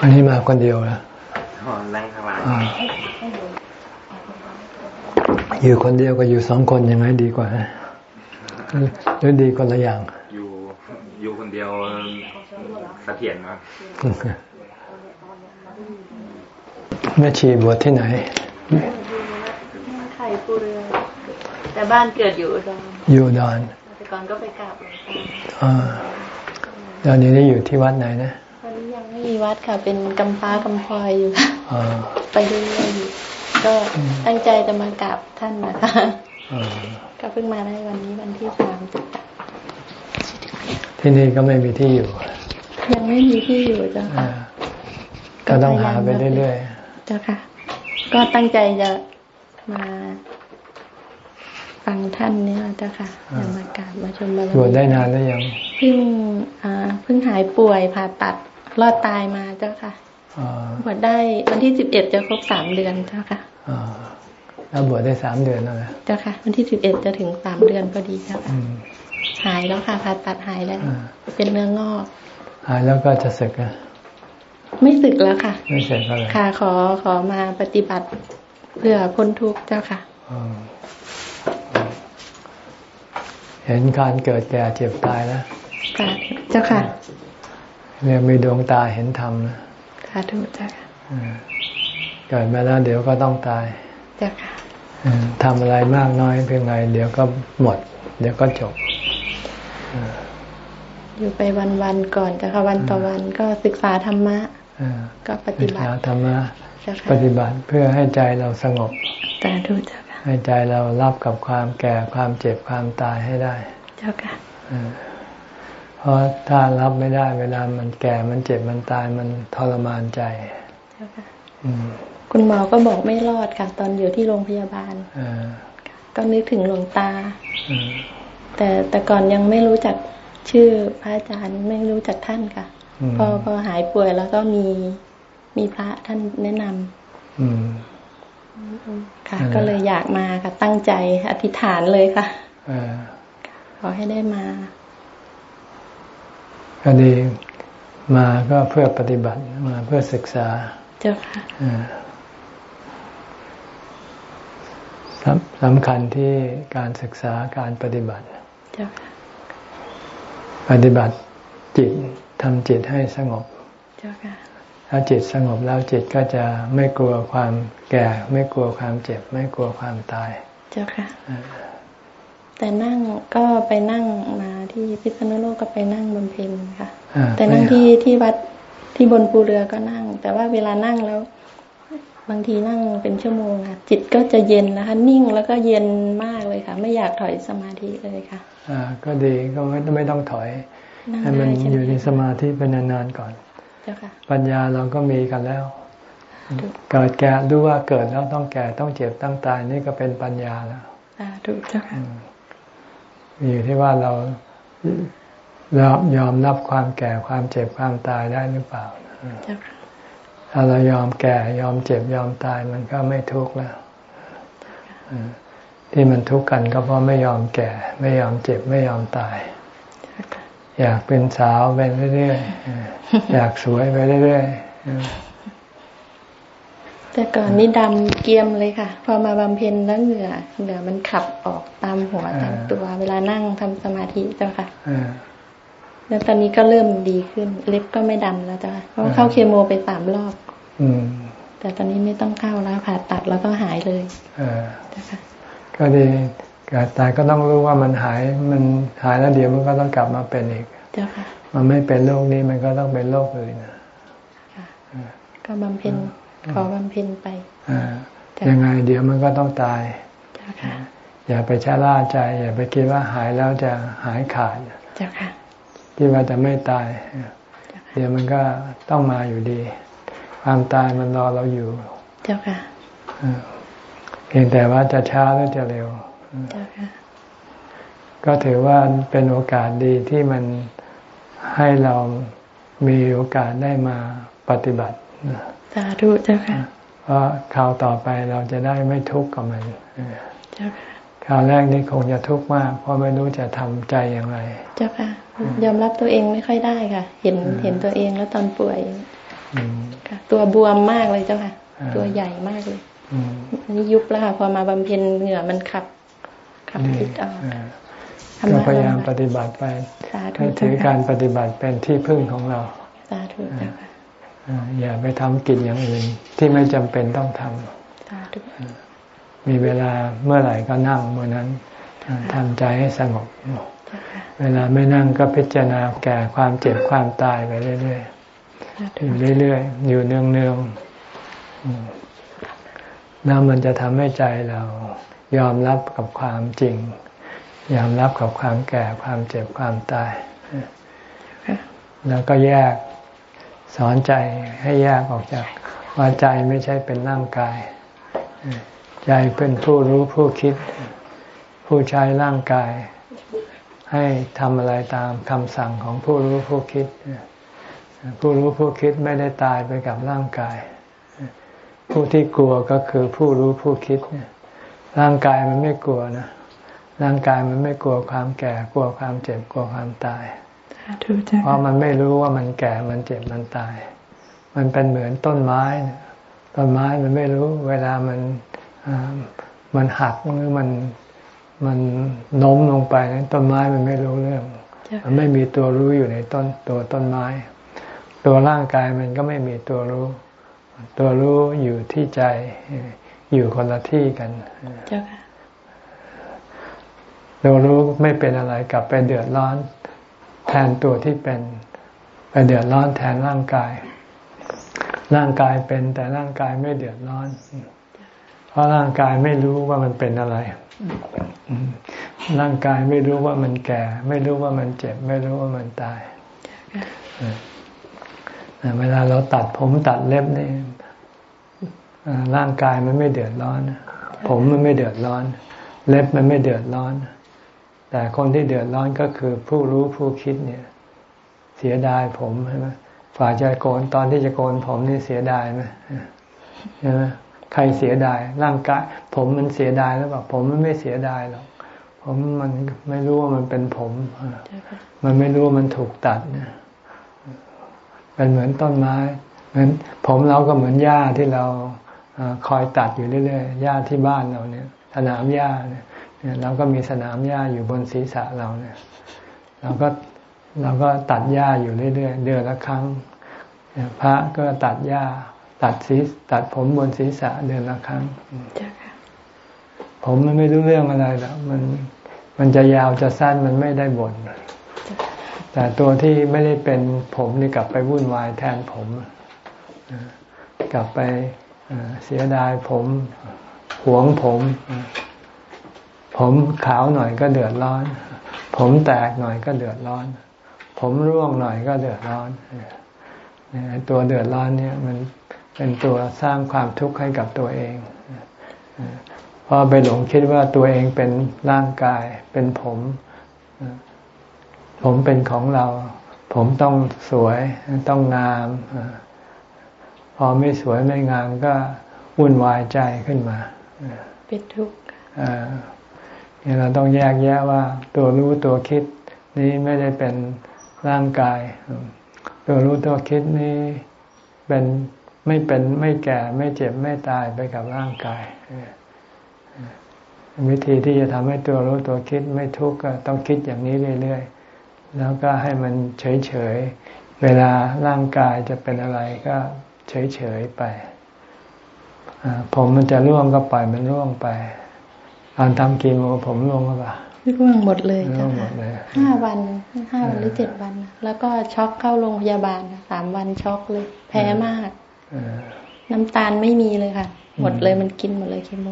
อันนี้มาคนเดียวนะนั่งข้างล่างอยู่คนเดียวกับอยู่สองคนยังไงดีกว่าหรือดีคนละอย่าง อยู่อยู่คนเดียวเสถียรครับแม่ชีบวชที่ไหนไข่ปูเรือแต่บ้านเกิดอยู่ดอนอยู่ดอนแต่ก่อนก็ไปกราบหลวงตาตอนนี้ได้อยู่ที่วัดไหนนะตอนนี้ยังไม่มีวัดค่ะ เป็นกำฟ้ากำพลอยอยู่ไปเรื่อยๆก็ตั้งใจจะมากราบท่านนะคะก็เพิ่งมาได้วันนี้วันที่สามที่นี่ก็ไม่มีที่อยู่ ยังไม่มีที่อยู่จ้ะก็ต้องหาไปเรื่อยๆจ้ะค่ะ ก็ตั้งใจจะมาฟังท่านเนี่ยเจ้าค่ะจะมากราบมาชมบารมีบวชได้นานแล้วยังเพิ่งอ่าเพิ่งหายป่วยผ่าตัด รอดตายมาเจ้าค่ะบวชได้วันที่สิบเอ็ดจะครบสามเดือนเจ้าค่ะแล้วบวชได้สามเดือนแล้วนะเจ้าค่ะ วันที่สิบเอ็ดจะถึงสามเดือนพอดีเจ้าค่ะหายแล้วค่ะผ่าตัดหายแล้ว เป็นเนื้องอก หายแล้วก็จะสึกนะไม่สึกแล้วค่ะ ไม่สึกแล้วค่ะ ขอขอมาปฏิบัติเพื่อพ้นทุกข์เจ้าค่ะเห็นการเกิดแก่เจ็บตายแล้วค่ะเจ้าค่ะ เนี่ยมีดวงตาเห็นธรรมนะค่ะถูกเจ้าค่ะเกิดมาแล้วเดี๋ยวก็ต้องตายเจ้าค่ะทำอะไรมากน้อยเพียงไรเดี๋ยวก็หมด เดี๋ยวก็จบ อยู่ไปวันๆก่อนจ้ะค่ะวันต่อวันก็ศึกษาธรรมะก็ปฏิบัติธรรมะปฏิบัติเพื่อให้ใจเราสงบแต่ดูจ้ะให้ใจเรารับกับความแก่ความเจ็บความตายให้ได้ เจ้าค่ะ เพราะถ้ารับไม่ได้ เวลามันแก่มันเจ็บมันตายมันทรมานใจเจ้าค่ะคุณหมอก็บอกไม่รอดค่ะ ตอนอยู่ที่โรงพยาบาลก็นึกถึงหลวงตา แต่แต่ก่อนยังไม่รู้จักชื่อพระอาจารย์ไม่รู้จักท่านค่ะ พอพอหายป่วยแล้วก็มีมีพระท่านแนะนำค่ะ ก็เลยอยากมาค่ะตั้งใจอธิษฐานเลยค่ะขอให้ได้มา ก็ดีมาก็เพื่อปฏิบัติมาเพื่อศึกษา เจ้าค่ะสำคัญที่การศึกษาการปฏิบัติ เจ้าค่ะ ปฏิบัติจิตทำจิตให้สงบ เจ้าค่ะถ้าจิตสงบแล้วจิตก็จะไม่กลัวความแก่ ไม่กลัวความเจ็บ ไม่กลัวความตาย เจ้าค่ะ แต่นั่งก็ไปนั่งมา ที่พิษณุโลกก็ไปนั่งบนเพนค่ะ แต่นั่งที่ที่วัดที่บนปูเรือก็นั่ง แต่ว่าเวลานั่งแล้ว บางทีนั่งเป็นชั่วโมงค่ะจิตก็จะเย็นนะคะ นิ่งแล้วก็เย็นมากเลยค่ะ ไม่อยากถอยสมาธิเลยค่ะ อ่า ก็ดีก็ไม่ไม่ต้องถอยให้มันอยู่ในสมาธิเป็นนานๆก่อนปัญญาเราก็มีกันแล้ว เกิดแก่รู้ว่าเกิดแล้วต้องแก่ต้องเจ็บต้องตายนี่ก็เป็นปัญญาแล้วถูกจ้ะอยู่ที่ว่าเรา เรายอมรับความแก่ความเจ็บความตายได้หรือเปล่าถ้าเรายอมแก่ยอมเจ็บยอมตายมันก็ไม่ทุกข์แล้วที่มันทุกข์กันก็เพราะไม่ยอมแก่ ไม่ยอมเจ็บไม่ยอมตาย อยากเป็นสาวไปเรื่อยๆอยากสวยไปเรื่อยๆ แต่ก่อนนี่ดำเกียมเลยค่ะ พอมาบำเพ็ญแล้วเหงื่อเหงื่อมันขับออกตามหัวตามตัว เวลานั่งทำสมาธิเจ้าค่ะแล้วตอนนี้ก็เริ่มดีขึ้น เล็บก็ไม่ดำแล้วจ้ะเพราะเข้าเคมไปสามรอบแต่ตอนนี้ไม่ต้องเข้าแล้วผ่าตัดแล้วก็หายเลยก็ดีเกิดตายก็ต้องรู้ว่ามันหายมันหายแล้วเดี๋ยวมันก็ต้องกลับมาเป็นอีกมันไม่เป็นโรคนี้มันก็ต้องเป็นโรคอื่นก็บำเพ็ญ ขอบำเพ็ญไปยังไงเดี๋ยวมันก็ต้องตาย อย่าไปชะล่าใจ อย่าไปคิดว่าหายแล้วจะหายขาดคิดว่าจะไม่ตาย เดี๋ยวมันก็ต้องมาอยู่ดี ความตายมันรอเราอยู่เจ้าค่ะเพียงแต่ว่าจะช้าหรือจะเร็วก็ถือว่าเป็นโอกาสดีที่มันให้เรามีโอกาสได้มาปฏิบัติสาธุเจ้าค่ะเพราะคราวต่อไปเราจะได้ไม่ทุกข์กับมันเจ้าค่ะคราวแรกนี่คงจะทุกข์มาก เพราะไม่รู้จะทำใจอย่างไร เจ้าค่ะ ยอมรับตัวเองไม่ค่อยได้ค่ะ เห็นเห็นตัวเองแล้วตอนป่วยตัวบวมมากเลยเจ้าค่ะ ตัวใหญ่มากเลยอันนี้ยุบแล้วค่ะ พอมาบำเพ็ญเหงื่อมันขับ ขับพิษออกก็พยายามปฏิบัติไปให้ถือการปฏิบัติเป็นที่พึ่งของเรา สาธุเจ้าค่ะ อย่าไปทำกิจอย่างอื่น ที่ไม่จำเป็นต้องทำมีเวลาเมื่อไหร่ก็นั่งเมื่อนั้นทำใจให้สงบ เวลาไม่นั่งก็พิจารณาแก่ความเจ็บความตายไปเรื่อยๆอยู่เรื่อยๆอยู่เนืองๆแล้วมันจะทำให้ใจเรายอมรับกับความจริง ยอมรับกับความแก่ความเจ็บความตาย แล้วก็แยก สอนใจให้แยกออกจากว่าใจไม่ใช่เป็นร่างกาย ใจเป็นผู้รู้ผู้คิด ผู้ใช้ร่างกาย ให้ทำอะไรตามคำสั่งของผู้รู้ผู้คิด ผู้รู้ผู้คิดไม่ได้ตายไปกับร่างกาย ผู้ที่กลัวก็คือผู้รู้ผู้คิด ร่างกายมันไม่กลัวนะร่างกายมันไม่กลัวความแก่ กลัวความเจ็บ กลัวความตาย เพราะมันไม่รู้ว่ามันแก่มันเจ็บมันตาย มันเป็นเหมือนต้นไม้ต้นไม้มันไม่รู้เวลามันมันหักหรือมันมันโน้มลงไปต้นไม้มันไม่รู้เรื่อง มันไม่มีตัวรู้อยู่ในต้นตัวต้นไม้ ตัวร่างกายมันก็ไม่มีตัวรู้ ตัวรู้อยู่ที่ใจอยู่คนละที่กันตัวรู้ไม่เป็นอะไรกลับไปเดือดร้อนแท นตัวที่เป็นไปเดือดร้อนแทนร่างกาย ร่างกายเป็นแต่ร่างกายไม่เดือดร้อน เพราะร่างกายไม่รู้ว่ามันเป็นอะไร ร่างกายไม่รู้ว่ามันแก่ ไม่รู้ว่ามันเจ็บ ไม่รู้ว่ามันตาย เวลาเราตัดผมตัดเล็บนี่ร่างกายมันไม่เดือดร้อน ผมมันไม่เดือดร้อน เล็บมันไม่เดือดร้อน แต่คนที่เดือดร้อนก็คือผู้รู้ผู้คิดเนี่ย เสียดายผมใช่ไหมฝ่ายจะโกนตอนที่จะโกนผมนี่เสียดายไหมใช่ไหมใครเสียดายร่างกายผมมันเสียดายแล้วแบบผมมันไม่เสียดายหรอกผมมันไม่รู้ว่ามันเป็นผม มันไม่รู้ว่ามันถูกตัดเนี่ยเป็นเหมือนต้นไม้เหมือนผมเราก็เหมือนหญ้าที่เราคอยตัดอยู่เรื่อยๆหญ้าที่บ้านเราเนี่ยสนามหญ้าเนี่ย เราก็มีสนามหญ้าอยู่บนศีรษะเราเนี่ย เราก็เราก็ตัดหญ้าอยู่เรื่อยๆเดือนละครั้งพระก็ตัดหญ้าตัดศีรตัดผมบนศีรษะเดือนละครั้งผมมันไม่รู้เรื่องอะไรแล้วมันมันจะยาวจะสั้นมันไม่ได้บ่นแต่ตัวที่ไม่ได้เป็นผมนี่กลับไปวุ่นวายแทนผมกลับไปเสียดายผมหวงผม ผมขาวหน่อยก็เดือดร้อน ผมแตกหน่อยก็เดือดร้อน ผมร่วงหน่อยก็เดือดร้อนตัวเดือดร้อนเนี่ยมันเป็นตัวสร้างความทุกข์ให้กับตัวเองเพราะไปหลงคิดว่าตัวเองเป็นร่างกายเป็นผม ผมเป็นของเรา ผมต้องสวยต้องงาม พอไม่สวยไม่งามก็วุ่นวายใจขึ้นมา เป็นทุกข์ เราต้องแยกแยะว่า ตัวรู้ตัวคิดนี้ไม่ได้เป็นร่างกาย ตัวรู้ตัวคิดนี้เป็นไม่เป็นไม่แก่ไม่เจ็บไม่ตายไปกับร่างกาย วิธีที่จะทำให้ตัวรู้ตัวคิดไม่ทุกข์ก็ต้องคิดอย่างนี้เรื่อยๆ แล้วก็ให้มันเฉยๆ เวลาร่างกายจะเป็นอะไรก็เฉยๆไปผมมันจะร่วงก็ปล่อยมันร่วงไป ตอนทำกีโมผมร่วงหรือเปล่าร่วงหมดเลยจ้ะห้าวันห้าวันหรือเจ็ดวัน แล้วก็ช็อกเข้าโรงพยาบาลสามวันช็อกเลย แพ้มากน้ำตาลไม่มีเลยค่ะ หมดเลยมันกินหมดเลยเคโม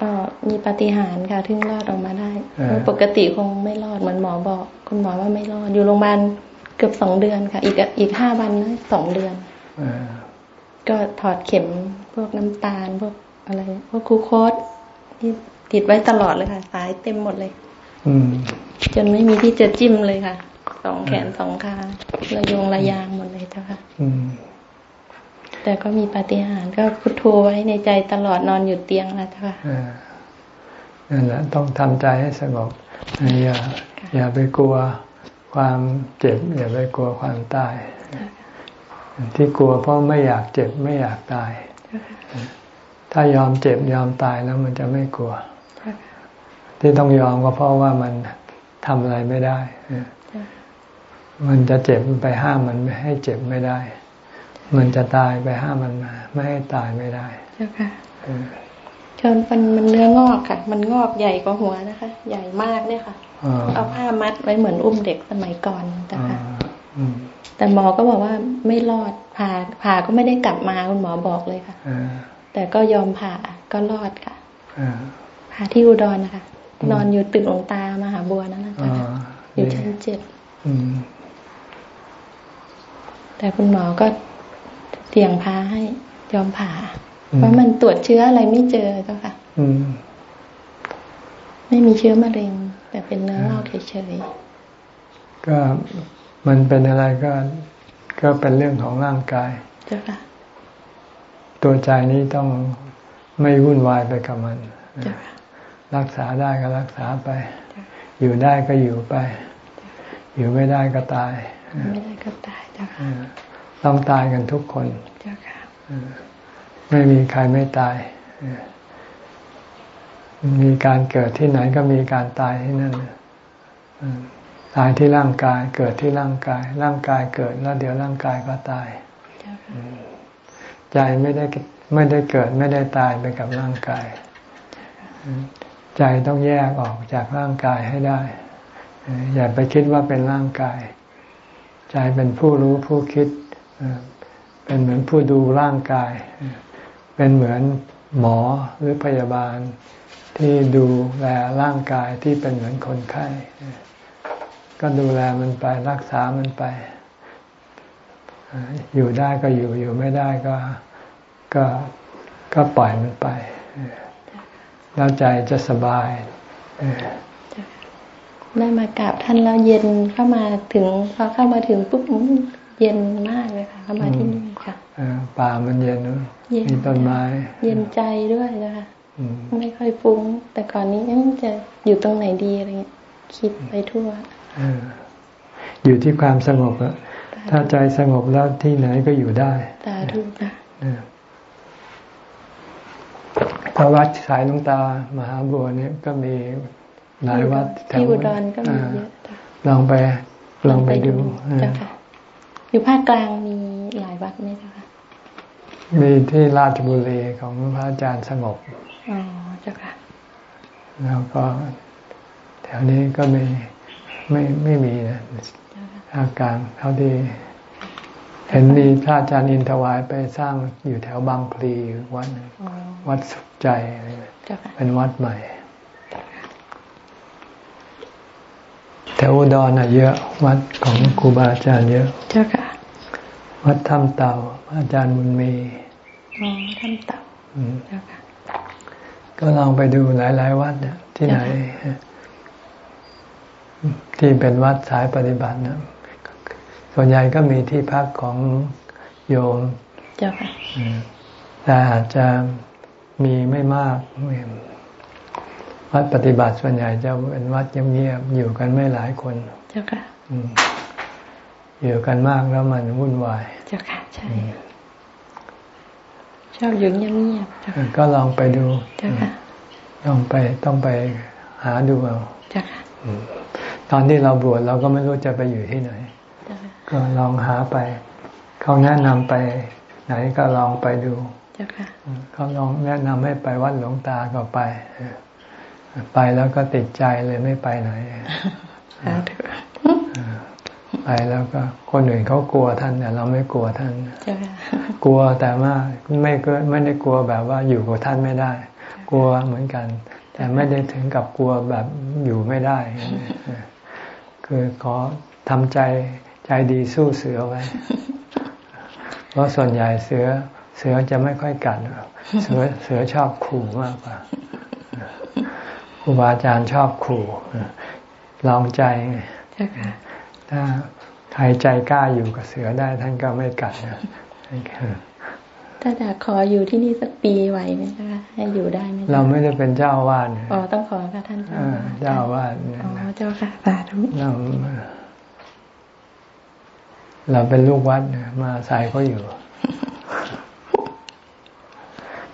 ก็มีปฏิหารค่ะถึงรอดออกมาได้ปกติคงไม่รอดเหมือนหมอบอก คุณหมอว่าไม่รอดอยู่โรงพยาบาลเกือบสองเดือนค่ะ อีกอีกห้าวันนะสองเดือนก็ถอดเข็มพวกน้ำตาลพวกอะไรพวกคูโคส ที่ติดไว้ตลอดเลยค่ะ สายเต็มหมดเลย อืม จนไม่มีที่จะจิ้มเลยค่ะ สองแขนสองขาระยงระยางหมดเลยเจ้าค่ะแต่ก็มีปฏิหารก็พุทโธไว้ในใจตลอดนอนอยู่เตียงนะเจ้าค่ะนั่นแหละต้องทำใจให้สงบอย่าอย่าไปกลัวความเจ็บ อย่าไปกลัวความตาย ที่กลัวเพราะไม่อยากเจ็บไม่อยากตาย ถ้ายอมเจ็บยอมตายแล้วมันจะไม่กลัว ที่ต้องยอมก็เพราะว่ามันทำอะไรไม่ได้ มันจะเจ็บไปห้ามมันไม่ให้เจ็บไม่ได้ มันจะตายไปห้ามมันไม่ให้ตายไม่ได้เจ้าค่ะจนมันมันเนื้องอกค่ะ มันงอกใหญ่กว่าหัวนะคะ ใหญ่มากเนี่ยค่ะ เอาผ้ามัดไว้เหมือนอุ้มเด็กสมัยก่อนจ้ะค่ะแต่หมอก็บอกว่าไม่รอดผ่าผ่าก็ไม่ได้กลับมาคุณหมอบอกเลยค่ะ แต่ก็ยอมผ่าก็รอดค่ะผ่าที่อุดรนะคะ นอนอยู่ตึกหลวงตามหาบัวนั่นนะคะอยู่ชั้นเจ็ดแต่คุณหมอก็เสี่ยงพาให้ยอมผ่า เพราะมันตรวจเชื้ออะไรไม่เจอเจ้าค่ะไม่มีเชื้อมะเร็ง แต่เป็นเนื้องอกเฉยๆก็มันเป็นอะไรก็ ก็เป็นเรื่องของร่างกาย เจ้าค่ะ ตัวใจนี้ต้องไม่วุ่นวายไปกับมัน รักษาได้ก็รักษาไป อยู่ได้ก็อยู่ไป อยู่ไม่ได้ก็ตาย ไม่ได้ก็ตายเจ้าค่ะต้องตายกันทุกคนเจ้าค่ะไม่มีใครไม่ตาย มีการเกิดที่ไหนก็มีการตายที่นั่นตายที่ร่างกาย เกิดที่ร่างกาย ร่างกายเกิดแล้วเดี๋ยวร่างกายก็ตาย ใจไม่ได้ไม่ได้เกิดไม่ได้ตายไปกับร่างกาย ใจต้องแยกออกจากร่างกายให้ได้ อย่าไปคิดว่าเป็นร่างกาย ใจเป็นผู้รู้ผู้คิด เป็นเหมือนผู้ดูร่างกาย เป็นเหมือนหมอหรือพยาบาลที่ดูแลร่างกายที่เป็นเหมือนคนไข้ ก็ดูแลมันไปรักษามันไป อยู่ได้ก็อยู่อยู่ไม่ได้ก็ก็ก็ปล่อยมันไปแล้วใจจะสบายได้มากราบท่านแล้วเย็นเข้ามาถึงพอเข้ามาถึงปุ๊บเย็นมากเลยค่ะเข้ามาที่นี่ค่ะป่ามันเย็นมีต้นไม้ เย็นใจด้วยนะคะไม่ค่อยฟุ้ง แต่ก่อนนี้จะอยู่ตรงไหนดีอะไรเงี้ยคิดไปทั่วอยู่ที่ความสงบอะ ถ้าใจสงบแล้วที่ไหนก็อยู่ได้ตาทุกค่ะพระวัดสายลุงตามหาบัวเนี่ยก็มีหลายวัดแถวที่อุดรก็มีเยอะลองไปลองไปดูอยู่ภาคกลางมีหลายวัดไหมคะมีที่ราชบุรีของพระอาจารย์สงบอ๋อเจ้าค่ะแล้วก็แถวนี้ก็ไม่ไม่ไม่มีนะ ภาคกลางเท่าที่เห็นมีพระอาจารย์อินทวายไปสร้างอยู่แถวบางพลีวัดวัดสุขใจ เป็นวัดใหม่ แถวอุดรน่ะเยอะ วัดของครูบาอาจารย์เยอะ เจ้าค่ะ วัดถ้ำเต่าอาจารย์บุญมีอ๋อถ้ำเต่าเจ้าค่ะก็ลองไปดูหลาย ๆ วัดเนี่ยที่ไหน ที่เป็นวัดสายปฏิบัตินะ ส่วนใหญ่ก็มีที่พักของโยมเจ้าค่ะแต่อาจจะมีไม่มาก วัดปฏิบัติส่วนใหญ่จะเป็นวัดเงียบๆอยู่กันไม่หลายคน เจ้าค่ะอยู่กันมากแล้วมันวุ่นวาย เจ้าค่ะใช่ชอบอยู่เงียบๆก็ลองไปดูเจ้าค่ะลองไปต้องไปหาดูเอาเจ้าค่ะตอนที่เราบวชเราก็ไม่รู้จะไปอยู่ที่ไหน ก็ลองหาไป เขาแนะนำไป ไหนก็ลองไปดูเจ้าค่ะเขาลองแนะนำให้ไปวัดหลวงตาก็ไป ไปแล้วก็ติดใจเลยไม่ไปไหนไปแล้วก็คนอื่นเขากลัวท่านแต่เราไม่กลัวท่านกลัวแต่ว่าไม่ก็ไม่ได้กลัวแบบว่าอยู่กับท่านไม่ได้ กลัวเหมือนกัน แต่ไม่ได้ถึงกับกลัวแบบอยู่ไม่ได้ คือขอทำใจ ใจดีสู้เสือไว้ เพราะส่วนใหญ่เสือ เสือจะไม่ค่อยกัดเสือเสือชอบขู่มากกว่าครูบาอาจารย์ชอบขู่ลองใจถ้าใครใจกล้าอยู่กับเสือได้ ท่านก็ไม่กัดนะถ้าจะขออยู่ที่นี่สักปีไหวไหมคะให้อยู่ได้ไหมเราไม่ได้เป็นเจ้าอาวาสอ๋อต้องขอค่ะท่านเจ้าอาวาสอ๋อเจ้าค่ะสาธุ เราเราเป็นลูกวัดมาใส่เขาอยู่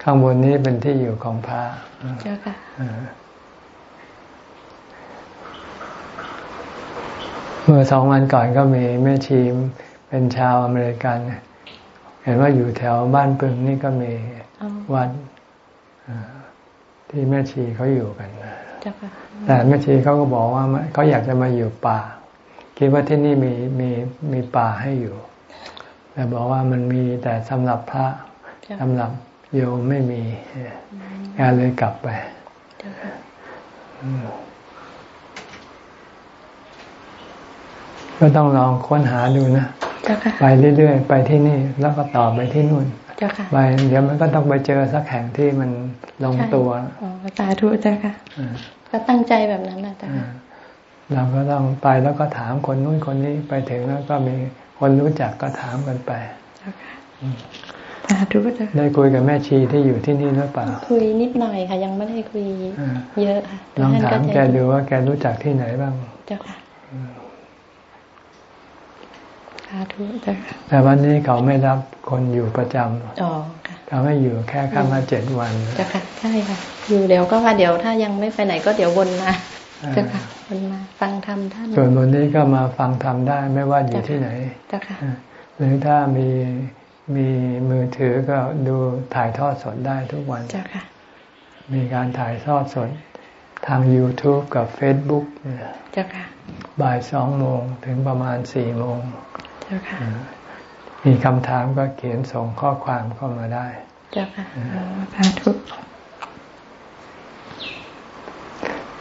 ข้างบนนี้เป็นที่อยู่ของพระเจ้าค่ะเมื่อสองวันก่อนก็มีแม่ชีมเป็นชาวอเมริกัน เห็นว่าอยู่แถวบ้านปึงนี่ก็มีวัดที่แม่ชีเขาอยู่กันแต่แม่ชีเขาก็บอกว่าเขาอยากจะมาอยู่ป่า คิดว่าที่นี่มีมีมีป่าให้อยู่แต่บอกว่ามันมีแต่สำหรับพระสำหรับโยมไม่มีงานเลยกลับไปก็ต้องลองค้นหาดูนะไปเรื่อยๆ ไปที่นี่แล้วก็ต่อไปที่นู่นไปเดี๋ยวมันก็ต้องไปเจอสักแห่งที่มันลงตัวอ๋อสาธุเจ้าค่ะก็ตั้งใจแบบนั้นนะจ้ะ เราก็ต้องไปแล้วก็ถามคนนู้นคนนี้ไปถึงแล้วก็มีคนรู้จักก็ถามกันไปสาธุจ้ะได้คุยกับแม่ชีที่อยู่ที่นี่หรือเปล่า คุยนิดหน่อยค่ะ ยังไม่ได้คุยเยอะค่ะลองถามแกดูว่าแกรู้จักที่ไหนบ้าง เจ้าค่ะาธุจ้ะแต่วันนี้เขาไม่รับคนอยู่ประจำอ๋อค่ะเขาไม่อยู่แค่ข้ามละเจ็ดวันจ้ะค่ะใช่ค่ะ อยู่เดี๋ยวก็ว่าเดี๋ยวถ้ายังไม่ไปไหนก็เดี๋ยววนมาจ้ะค่ะ วนมาฟังธรรมท่านส่วนวันนี้ก็มาฟังธรรมได้ไม่ว่าอยู่ที่ไหนจ้ะค่ะหรือถ้ามีมีมือถือก็ดูถ่ายทอดสดได้ทุกวันจ้ะค่ะมีการถ่ายทอดสดทาง YouTube กับ Facebook จ้ะค่ะบ่ายสองโมงถึงประมาณสี่โมงเจ้าค่ะมีคำถามก็เขียนส่งข้อความเข้ามาได้ เจ้าค่ะสาธุ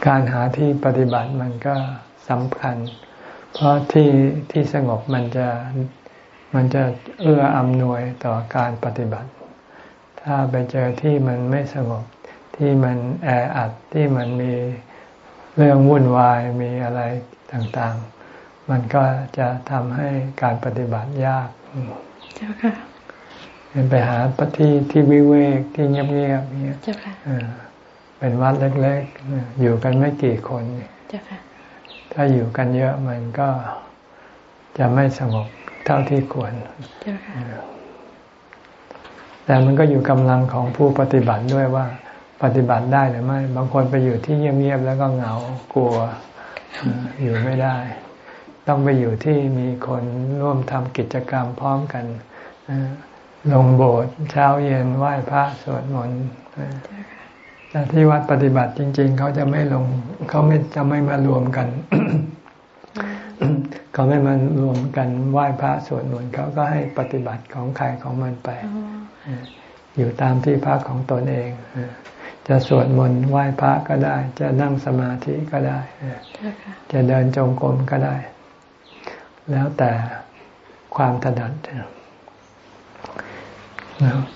การหาที่ปฏิบัติมันก็สำคัญ เพราะที่ที่สงบมันจะมันจะเอื้ออำนวยต่อการปฏิบัติ ถ้าไปเจอที่มันไม่สงบที่มันแออัดที่มันมีเรื่องวุ่นวายมีอะไรต่างมันก็จะทำให้การปฏิบัติยากเจ้าค่ะเป็นไปหาปฏิที่วิเวกที่เงียบๆเนี่ยเจ้าค่ะ เป็นวัดเล็กๆ อยู่กันไม่กี่คนเจ้าค่ะถ้าอยู่กันเยอะมันก็จะไม่สงบเท่าที่ควรเจ้าค่ะแต่มันก็อยู่กำลังของผู้ปฏิบัติด้วยว่า ปฏิบัติได้หรือไม่ บางคนไปอยู่ที่เงียบๆแล้วก็เหงากลัวอยู่ไม่ได้ ต้องไปอยู่ที่มีคนร่วมทำกิจกรรมพร้อมกันลงโบสถ์เช้าเย็นไหว้พระสวดมนต์ แต่ที่วัดปฏิบัติจริง ๆ เขาจะไม่ลง เขาไม่จะไม่มารวมกัน เขาไม่มารวมกันไหว้พระสวดมนต์เขาก็ให้ปฏิบัติของใครของมันไป อยู่ตามที่พักของตนเองจะสวดมนต์ไหว้พระก็ได้ จะนั่งสมาธิก็ได้ จะเดินจงกรมก็ได้ แล้วแต่ความถนัด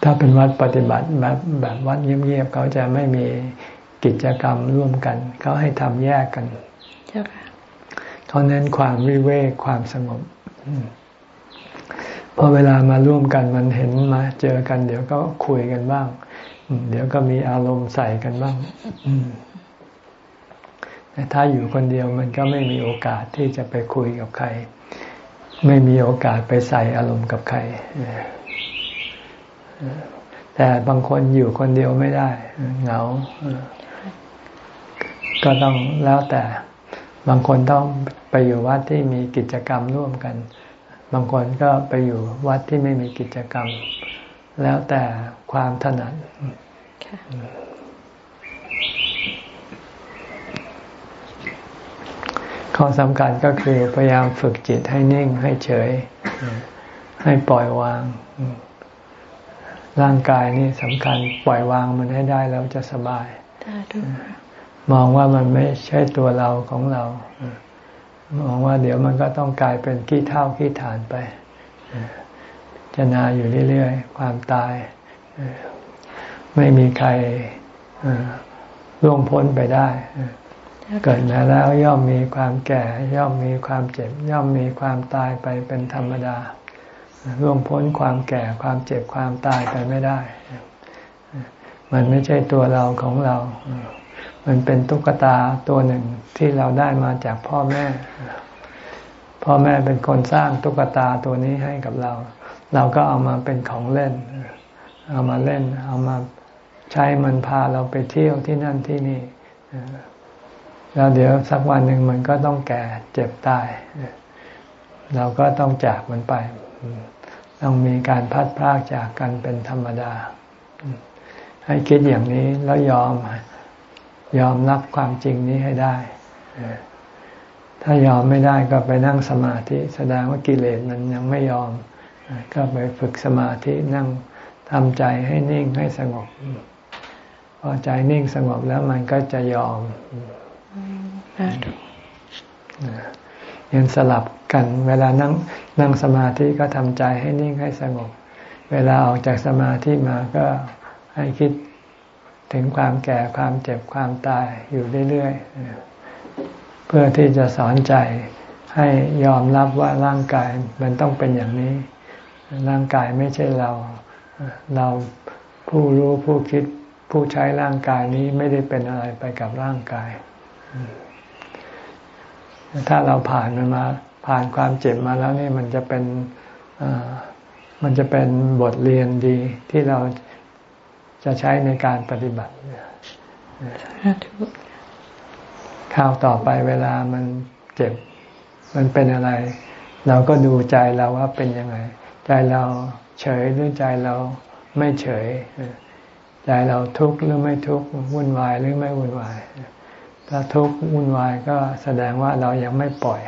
ถ้าเป็นวัดปฏิบัติแบบแบบวัดเงียบๆเขาจะไม่มีกิจกรรมร่วมกัน เขาให้ทำแยกกันเขาเน้นความวิเวกความสงบพอเวลามาร่วมกันมันเห็นมา เจอกัน เดี๋ยวก็คุยกันบ้าง เดี๋ยวก็มีอารมณ์ใส่กันบ้างแต่ถ้าอยู่คนเดียวมันก็ไม่มีโอกาสที่จะไปคุยกับใคร ไม่มีโอกาสไปใส่อารมณ์กับใคร แต่บางคนอยู่คนเดียวไม่ได้ เหงา ก็ต้องแล้วแต่ บางคนต้องไปอยู่วัดที่มีกิจกรรมร่วมกัน บางคนก็ไปอยู่วัดที่ไม่มีกิจกรรม แล้วแต่ความถนัดข้อสำคัญก็คือพยายามฝึกจิตให้นิ่งให้เฉย ให้ปล่อยวาง ร่างกายนี่สำคัญปล่อยวางมันให้ได้แล้วจะสบาย มองว่ามันไม่ใช่ตัวเราของเรา มองว่าเดี๋ยวมันก็ต้องกลายเป็นขี้เท่าขี้ฐานไปจะนาอยู่เรื่อยๆ ความตาย ไม่มีใครล่วงพ้นไปได้ เกิดมาแล้วย่อมมีความแก่ ย่อมมีความเจ็บ ย่อมมีความตายไปเป็นธรรมดา ล่วงพ้นความแก่ความเจ็บความตายไปไม่ได้ มันไม่ใช่ตัวเราของเรา มันเป็นตุ๊กตาตัวหนึ่งที่เราได้มาจากพ่อแม่พพ่อแม่เป็นคนสร้างตุ๊กตาตัวนี้ให้กับเรา เราก็เอามาเป็นของเล่น เอามาเล่น เอามาใช้มันพาเราไปเที่ยวที่นั่นที่นี่ แล้วเดี๋ยวสักวันหนึ่งมันก็ต้องแก่เจ็บตาย เราก็ต้องจากมันไป ต้องมีการพัดพากจากกันเป็นธรรมดา ให้คิดอย่างนี้แล้วยอมยอมรับความจริงนี้ให้ได้ ถ้ายอมไม่ได้ก็ไปนั่งสมาธิ แสดงว่ากิเลสมันยังไม่ยอม ก็ไปฝึกสมาธินั่งทำใจให้นิ่งให้สงบ พอใจนิ่งสงบแล้วมันก็จะยอม ยังสลับกัน เวลานั่งนั่งสมาธิก็ทำใจให้นิ่งให้สงบ เวลาออกจากสมาธิมาก็ให้คิดถึงความแก่ความเจ็บความตายอยู่เรื่อยๆ เพื่อที่จะสอนใจให้ยอมรับว่าร่างกายมันต้องเป็นอย่างนี้ ร่างกายไม่ใช่เรา เราผู้รู้ผู้คิดผู้ใช้ร่างกายนี้ไม่ได้เป็นอะไรไปกับร่างกาย ถ้าเราผ่านมันมา ผ่านความเจ็บมาแล้วนี่มันจะเป็นมันจะเป็นบทเรียนดีที่เราจะใช้ในการปฏิบัติข้าวต่อไปเวลามันเจ็บ มันเป็นอะไร เราก็ดูใจเราว่าเป็นยังไง ใจเราเฉยหรือใจเราไม่เฉย ใจเราทุกข์หรือไม่ทุกข์วุ่นวายหรือไม่วุ่นวาย ถ้าทุกข์วุ่นวายก็แสดงว่าเรายังไม่ปล่อย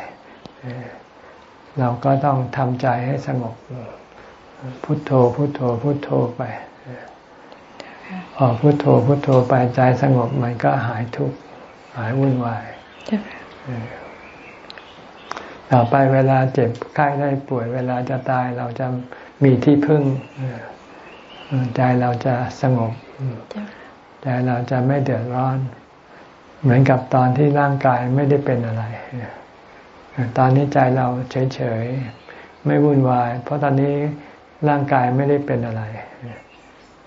เราก็ต้องทำใจให้สงบ พุโทโธ พุโทโธ พุโทโธไปพอพุโทโธ พุโทโธไปใจสงบมันก็หายทุกข์หายวุ่นวายต่อไปเวลาเจ็บไข้ได้ป่วย เวลาจะตายเราจะมีที่พึ่งใจเราจะสงบใจเราจะไม่เดือดร้อน เหมือนกับตอนที่ร่างกายไม่ได้เป็นอะไร ตอนนี้ใจเราเฉยๆ ไม่วุ่นวาย เพราะตอนนี้ร่างกายไม่ได้เป็นอะไร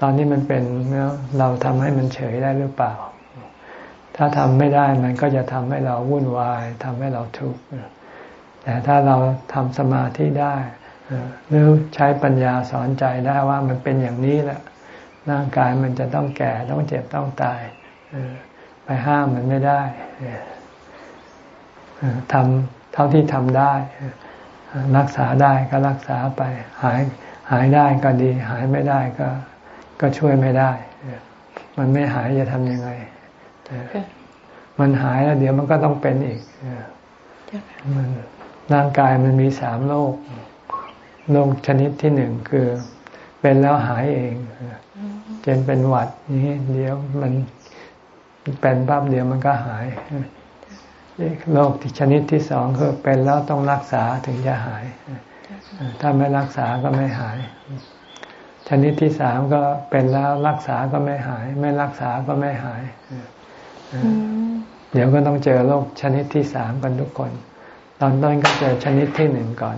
ตอนนี้มันเป็นแล้วเราทำให้มันเฉยได้หรือเปล่า ถ้าทำไม่ได้มันก็จะทำให้เราวุ่นวายทำให้เราทุกข์ แต่ถ้าเราทำสมาธิได้หรือใช้ปัญญาสอนใจได้ว่ามันเป็นอย่างนี้แหละ ร่างกายมันจะต้องแก่ต้องเจ็บต้องตาย ไปห้ามมันไม่ได้ทำเท่าที่ทำได้ รักษาได้ก็รักษาไป หายหายได้ก็ดี หายไม่ได้ก็ก็ช่วยไม่ได้ มันไม่หายจะทำยังไง มันหายแล้วเดี๋ยวมันก็ต้องเป็นอีกมันร่างกายมันมีสามโรคโรคชนิดที่หนึ่งคือ เป็นแล้วหายเองเจนเป็นหวัดนี้เดี๋ยวมัน เป็นปั๊บเดียวมันก็หายโรคที่ชนิดที่สองคือเป็นแล้วต้องรักษาถึงจะหาย ถ้าไม่รักษาก็ไม่หาย ชนิดที่สามก็เป็นแล้วรักษาก็ไม่หาย ไม่รักษาก็ไม่หาย เดี๋ยวก็ต้องเจอโรคชนิดที่สามกันทุกคน ตอนต้นก็เจอชนิดที่หนึ่งก่อน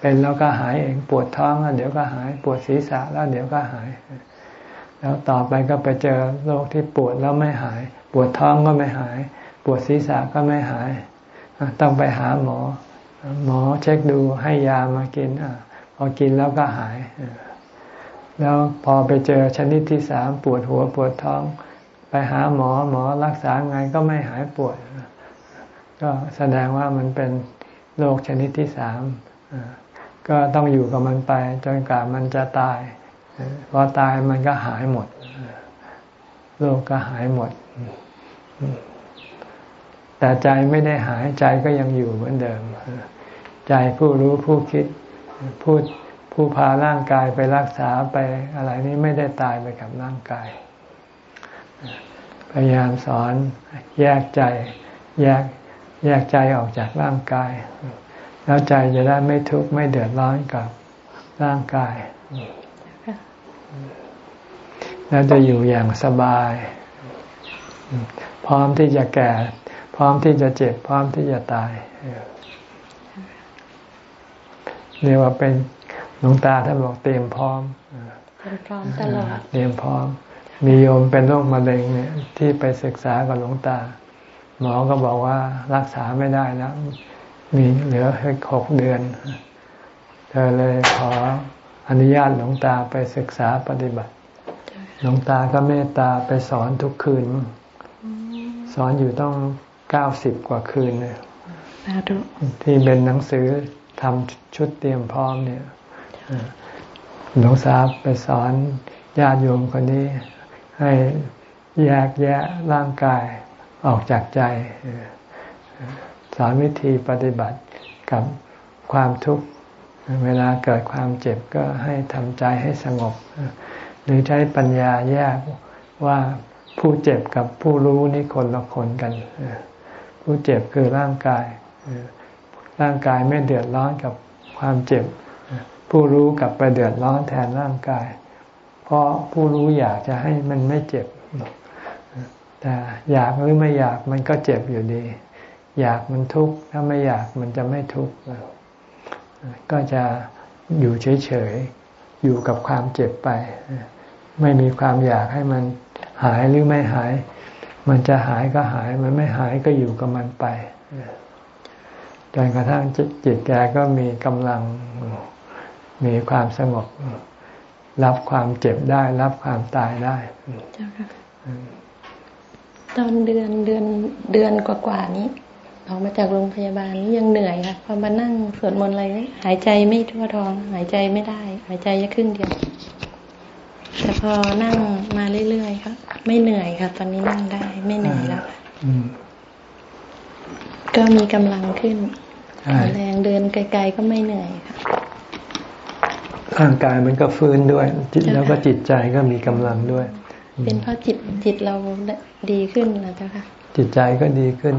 เป็นแล้วก็หายเองปวดท้องแล้วเดี๋ยวก็หาย ปวดศีรษะแล้วเดี๋ยวก็หาย แล้วต่อไปก็ไปเจอโรคที่ปวดแล้วไม่หาย ปวดท้องก็ไม่หาย ปวดศีรษะก็ไม่หาย ต้องไปหาหมอ หมอเช็คดูให้ยามากินอพอกินแล้วก็หาย แล้วพอไปเจอชนิดที่สามปวดหัวปวดท้อง ไปหาหมอหมอรักษาไงก็ไม่หายปวด ก็แสดงว่ามันเป็นโรคชนิดที่สามก็ต้องอยู่กับมันไปจนกว่ามันจะตาย พอตายมันก็หายหมดโรคก็หายหมด แต่ใจไม่ได้หายใจก็ยังอยู่เหมือนเดิม ใจผู้รู้ผู้คิดผู้ผู้พาร่างกายไปรักษาไปอะไรนี้ไม่ได้ตายไปกับร่างกาย พยายามสอนแยกใจ แยกแยกใจออกจากร่างกาย แล้วใจจะได้ไม่ทุกข์ไม่เดือดร้อนกับร่างกาย แล้วจะอยู่อย่างสบาย พร้อมที่จะแก่ พร้อมที่จะเจ็บ พร้อมที่จะตายเรียกว่าเป็นหลวงตาท่านบอกเตรียมพร้อมเตรียมพร้อมตลอดเตรียมพร้อม มีโยมเป็นโรคมะเร็งเนี่ย ที่ไปศึกษากับหลวงตา หมอก็บอกว่ารักษาไม่ได้แล้วมีเหลือแค่หกเดือน เธอเลยขอ อนุญาตหลวงตาไปศึกษาปฏิบัติ หลวงตาก็เมตตาไปสอนทุกคืน สอนอยู่ต้องเก้าสิบกว่าคืนเลยที่เป็นหนังสือทำชุดเตรียมพร้อมเนี่ยหลวงตาไปสอนญาติโยมคนนี้ ให้แยกแยะร่างกายออกจากใจ สอนวิธีปฏิบัติกับความทุกข์ เวลาเกิดความเจ็บก็ให้ทำใจให้สงบ หรือใช้ปัญญาแยกว่าผู้เจ็บกับผู้รู้นี่คนละคนกัน ผู้เจ็บคือร่างกาย ร่างกายไม่เดือดร้อนกับความเจ็บ ผู้รู้กับไปเดือดร้อนแทนร่างกาย เพราะผู้รู้อยากจะให้มันไม่เจ็บ แต่อยากหรือไม่อยากมันก็เจ็บอยู่ดี อยากมันทุกข์ ถ้าไม่อยากมันจะไม่ทุกข์ ก็จะอยู่เฉยๆ อยู่กับความเจ็บไป ไม่มีความอยากให้มันหายหรือไม่หาย มันจะหายก็หาย มันไม่หายก็อยู่กับมันไปจนกระทั่งจิตแกก็มีกำลัง มีความสงบ รับความเจ็บได้ รับความตายได้ตอนเดือนเดือนเดือนกว่าๆนี้ ออกมาจากโรงพยาบาลนี่ยังเหนื่อยค่ะพอมานั่งสวดมนต์อะไรหายใจไม่ทั่วท้อง หายใจไม่ได้ หายใจแค่ครึ่งเดียวแต่พอนั่งมาเรื่อยๆครับไม่เหนื่อยค่ะ ตอนนี้นั่งได้ไม่เหนื่อยแล้วก็มีกำลังขึ้นแรงเดินไกล ๆ ก็ไม่เหนื่อยค่ะร่างกายมันก็ฟื้นด้วย จิตแล้วก็จิตใจก็มีกำลังด้วย เป็นเพราะจิตจิตเราดีขึ้นนะเจ้าค่ะ จิตใจก็ดีขึ้น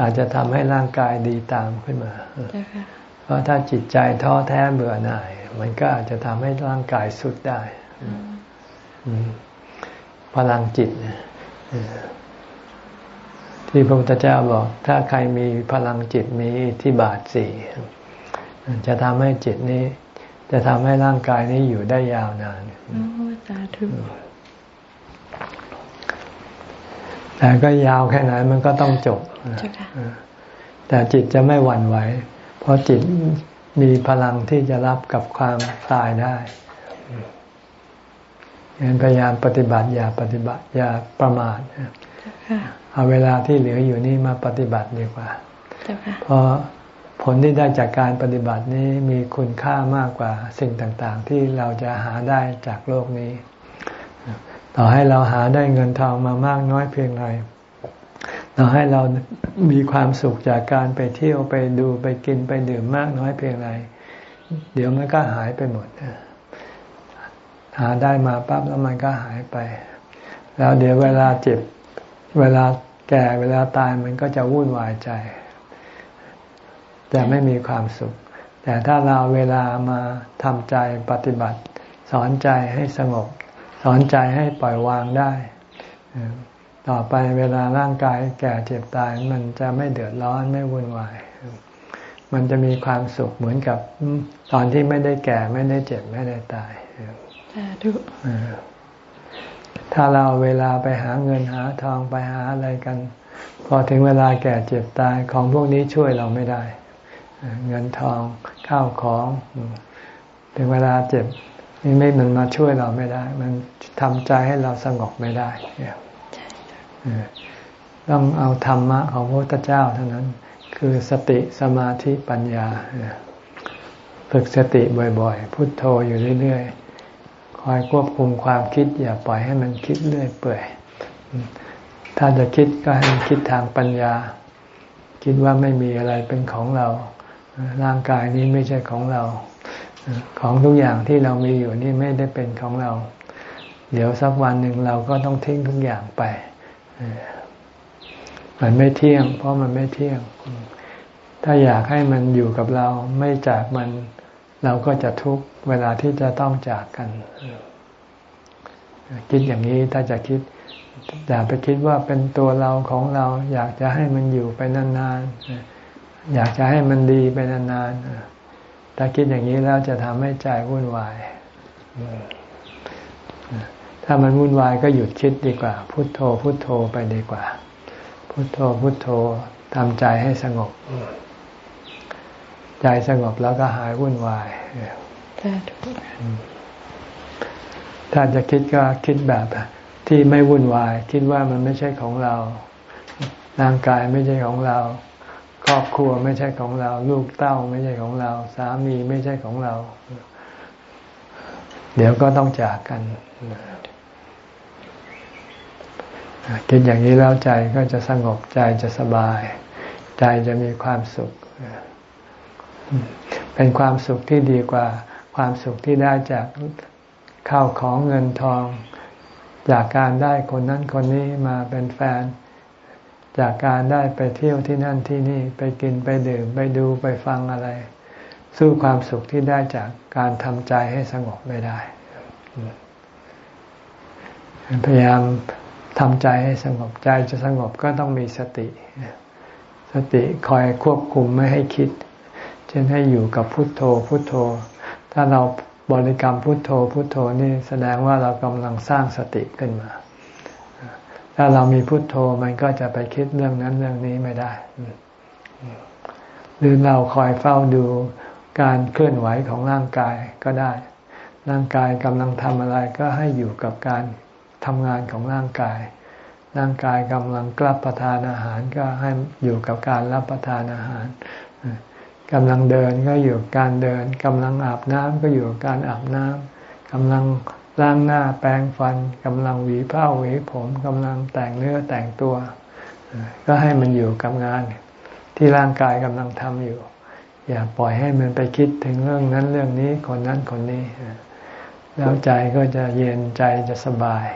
อาจจะทำให้ร่างกายดีตามขึ้นมา เพราะถ้าจิตใจท้อแท้เบื่อหน่าย มันก็อาจจะทำให้ร่างกายสุดได้พลังจิตที่พระพุทธเจ้าบอก ถ้าใครมีพลังจิตมีที่บาทสี่จะทำให้จิตนี้ จะทำให้ร่างกายนี้อยู่ได้ยาวนานสาธุแต่ก็ยาวแค่ไหนมันก็ต้องจบ แต่จิตจะไม่หวั่นไหว เพราะจิตมีพลังที่จะรับกับความตายได้งั้นพยายามปฏิบัติอย่าปฏิบัติอย่าประมาทเอาเวลาที่เหลืออยู่นี่มาปฏิบัติดีกว่า เพราะผลที่ได้จากการปฏิบัตินี้มีคุณค่ามากกว่าสิ่งต่างๆ ที่เราจะหาได้จากโลกนี้ ต่อให้เราหาได้เงินทองมามากน้อยเพียงไร เราให้เรามีความสุขจากการไปเที่ยวไปดูไปกินไปดื่มมากน้อยเพียงไร เดี๋ยวมันก็หายไปหมด หาได้มาปั๊บแล้วมันก็หายไป แล้วเดี๋ยวเวลาเจ็บ เวลาแก่เวลาตายมันก็จะวุ่นวายใจ แต่ไม่มีความสุข แต่ถ้าเราเวลามาทำใจปฏิบัติ สอนใจให้สงบ สอนใจให้ปล่อยวางได้ ต่อไปเวลาร่างกายแก่เจ็บตาย มันจะไม่เดือดร้อนไม่วุ่นวาย มันจะมีความสุขเหมือนกับตอนที่ไม่ได้แก่ไม่ได้เจ็บไม่ได้ตายถ้าเราเวลาไปหาเงินหาทองไปหาอะไรกัน พอถึงเวลาแก่เจ็บตายของพวกนี้ช่วยเราไม่ได้ เงินทองข้าวของ ถึงเวลาเจ็บนี่ไม่มันมาช่วยเราไม่ได้ มันทำใจให้เราสงบไม่ได้ ต้องเอาธรรมะของพระพุทธเจ้าเท่านั้น คือสติสมาธิปัญญา ฝึกสติบ่อยๆ พุทโธอยู่เรื่อยๆ คอยควบคุมความคิด อย่าปล่อยให้มันคิดเรื่อยเปื่อย ถ้าจะคิดก็ให้คิดทางปัญญา คิดว่าไม่มีอะไรเป็นของเรา ร่างกายนี้ไม่ใช่ของเรา ของทุกอย่างที่เรามีอยู่นี่ไม่ได้เป็นของเรา เดี๋ยวสักวันหนึ่งเราก็ต้องทิ้งทุกอย่างไป มันไม่เที่ยง เพราะมันไม่เที่ยง ถ้าอยากให้มันอยู่กับเราไม่จากมันเราก็จะทุกข์เวลาที่จะต้องจากกัน คิดอย่างนี้ถ้าจะคิดอย่าไปคิดว่าเป็นตัวเราของเรา อยากจะให้มันอยู่ไปนานๆอยากจะให้มันดีไปนานๆถ้าคิดอย่างนี้แล้วจะทำให้ใจวุ่นวาย ถ้ามันวุ่นวายก็หยุดคิดดีกว่า พุโทโธ พุโทโธไปดีกว่า พุโทโธ พุโทโธทำใจให้สงบ ใจสงบแล้วก็หายวุ่นวายถ้าจะคิดก็คิดแบบที่ไม่วุ่นวาย คิดว่ามันไม่ใช่ของเราร่างกายไม่ใช่ของเรา ครอบครัวไม่ใช่ของเรา ลูกเต้าไม่ใช่ของเรา สามีไม่ใช่ของเรา เดี๋ยวก็ต้องจากกัน คิดอย่างนี้แล้วใจก็จะสงบใจจะสบาย ใจจะมีความสุข เป็นความสุขที่ดีกว่า ความสุขที่ได้จากข้าวของเงินทอง จากการได้คนนั้นคนนี้มาเป็นแฟน จากการได้ไปเที่ยวที่นั่นที่นี่ไปกินไปดื่มไปดูไปฟังอะไร สู้ความสุขที่ได้จากการทำใจให้สงบไม่ได้พยายาม ทำใจให้สงบใจจะสงบก็ต้องมีสติ สติคอยควบคุมไม่ให้คิด เช่นให้อยู่กับพุทโธพุทโธ ถ้าเราบริกรรมพุทโธพุทโธนี่แสดงว่าเรากำลังสร้างสติขึ้นมา ถ้าเรามีพุทโธมันก็จะไปคิดเรื่องนั้นเรื่องนี้ไม่ได้ หรือเราคอยเฝ้าดูการเคลื่อนไหวของร่างกายก็ได้ ร่างกายกำลังทำอะไรก็ให้อยู่กับการ ทำงานของร่างกาย ร่างกายกำลังกลับประทานอาหารก็ให้อยู่กับการรับประทานอาหารกำลังเดินก็อยู่การเดินกำลังอาบน้ำก็อยู่การอาบน้ำกำลังล้างหน้าแปรงฟันกำลังหวีผ้าหวีผมกำลังแต่งเนื้อแต่งตัว ก็ให้มันอยู่กับงาน ที่ร่างกายกำลังทำอยู่ อย่าปล่อยให้มันไปคิดถึงเรื่องนั้นเรื่องนี้คนนั้นคนนี้ แล้วใจก็จะเย็นใจจะสบาย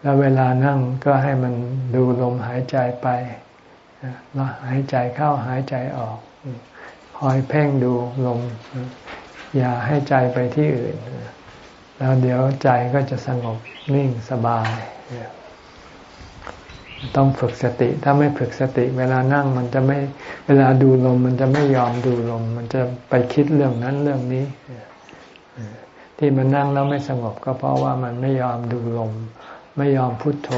แล้วเวลานั่งก็ให้มันดูลมหายใจไปแล้วหายใจเข้าหายใจออก คอยเพ่งดูลม อย่าให้ใจไปที่อื่น แล้วเดี๋ยวใจก็จะสงบนิ่งสบาย ต้องฝึกสติ ถ้าไม่ฝึกสติ เวลานั่งมันจะไม่ เวลาดูลมมันจะไม่ยอมดูลม มันจะไปคิดเรื่องนั้นเรื่องนี้ ที่มันนั่งแล้วไม่สงบก็เพราะว่ามันไม่ยอมดูลม ไม่ยอมพุโทโธ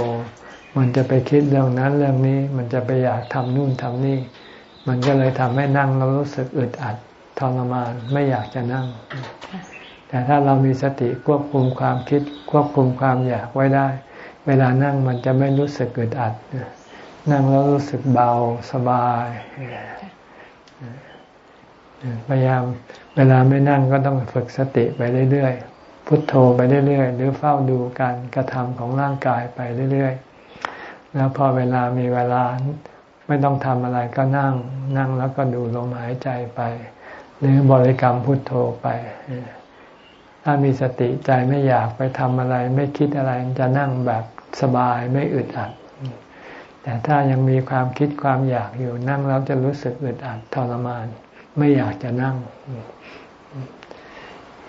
มันจะไปคิดเรื่องนั้นเรื่องนี้ มันจะไปอยากทำนู่นทำนี่ มันก็เลยทำให้นั่งแล้วรู้สึกอึดอัดทรมานไม่อยากจะนั่ง แต่ถ้าเรามีสติควบคุมความคิด ควบคุมความอยากไว้ได้ เวลานั่งมันจะไม่รู้สึกอึดอัดนั่งแล้วรู้สึกเบาสบายพยายามเวลาไม่นั่งก็ต้องฝึกสติไปเรื่อยๆ พุทโธไปเรื่อยๆ หรือเฝ้าดูการกระทำของร่างกายไปเรื่อยๆ แล้วพอเวลามีเวลาไม่ต้องทำอะไรก็นั่ง นั่งแล้วก็ดูลมหายใจไป หรือบริกรรมพุทโธไป ถ้ามีสติใจไม่อยากไปทำอะไร ไม่คิดอะไรจะนั่งแบบสบายไม่อึดอัด แต่ถ้ายังมีความคิดความอยากอยู่นั่งแล้วจะรู้สึกอึดอัดทรมาน ไม่อยากจะนั่ง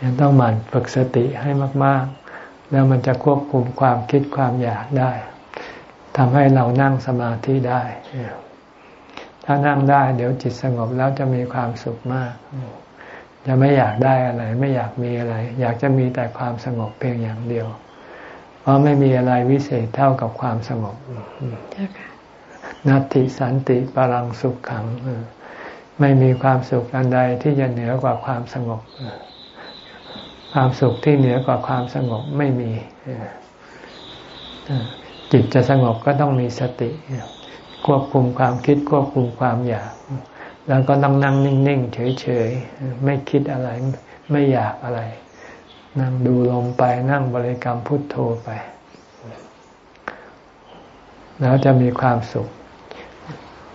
ยังต้องหมั่นฝึกสติให้มาก ๆ แล้วมันจะควบคุมความคิดความอยากได้ทำให้เรานั่งสมาธิได้ ถ้านั่งได้ เดี๋ยวจิตสงบแล้วจะมีความสุขมาก จะไม่อยากได้อะไร ไม่อยากมีอะไร อยากจะมีแต่ความสงบเพียงอย่างเดียว เพราะไม่มีอะไรวิเศษเท่ากับความสงบนัตติสันติปรังสุขขัง ไม่มีความสุขอันใดที่จะเหนือกว่าความสงบ ความสุขที่เหนือกว่าความสงบไม่มี จิตจะสงบก็ต้องมีสติ ควบคุมความคิดควบคุมความอยาก แล้วก็ต้องนั่งนิ่งๆเฉยๆ ไม่คิดอะไร ไม่อยากอะไร นั่งดูลมไปนั่งบริกรรมพุทโธไป แล้วจะมีความสุข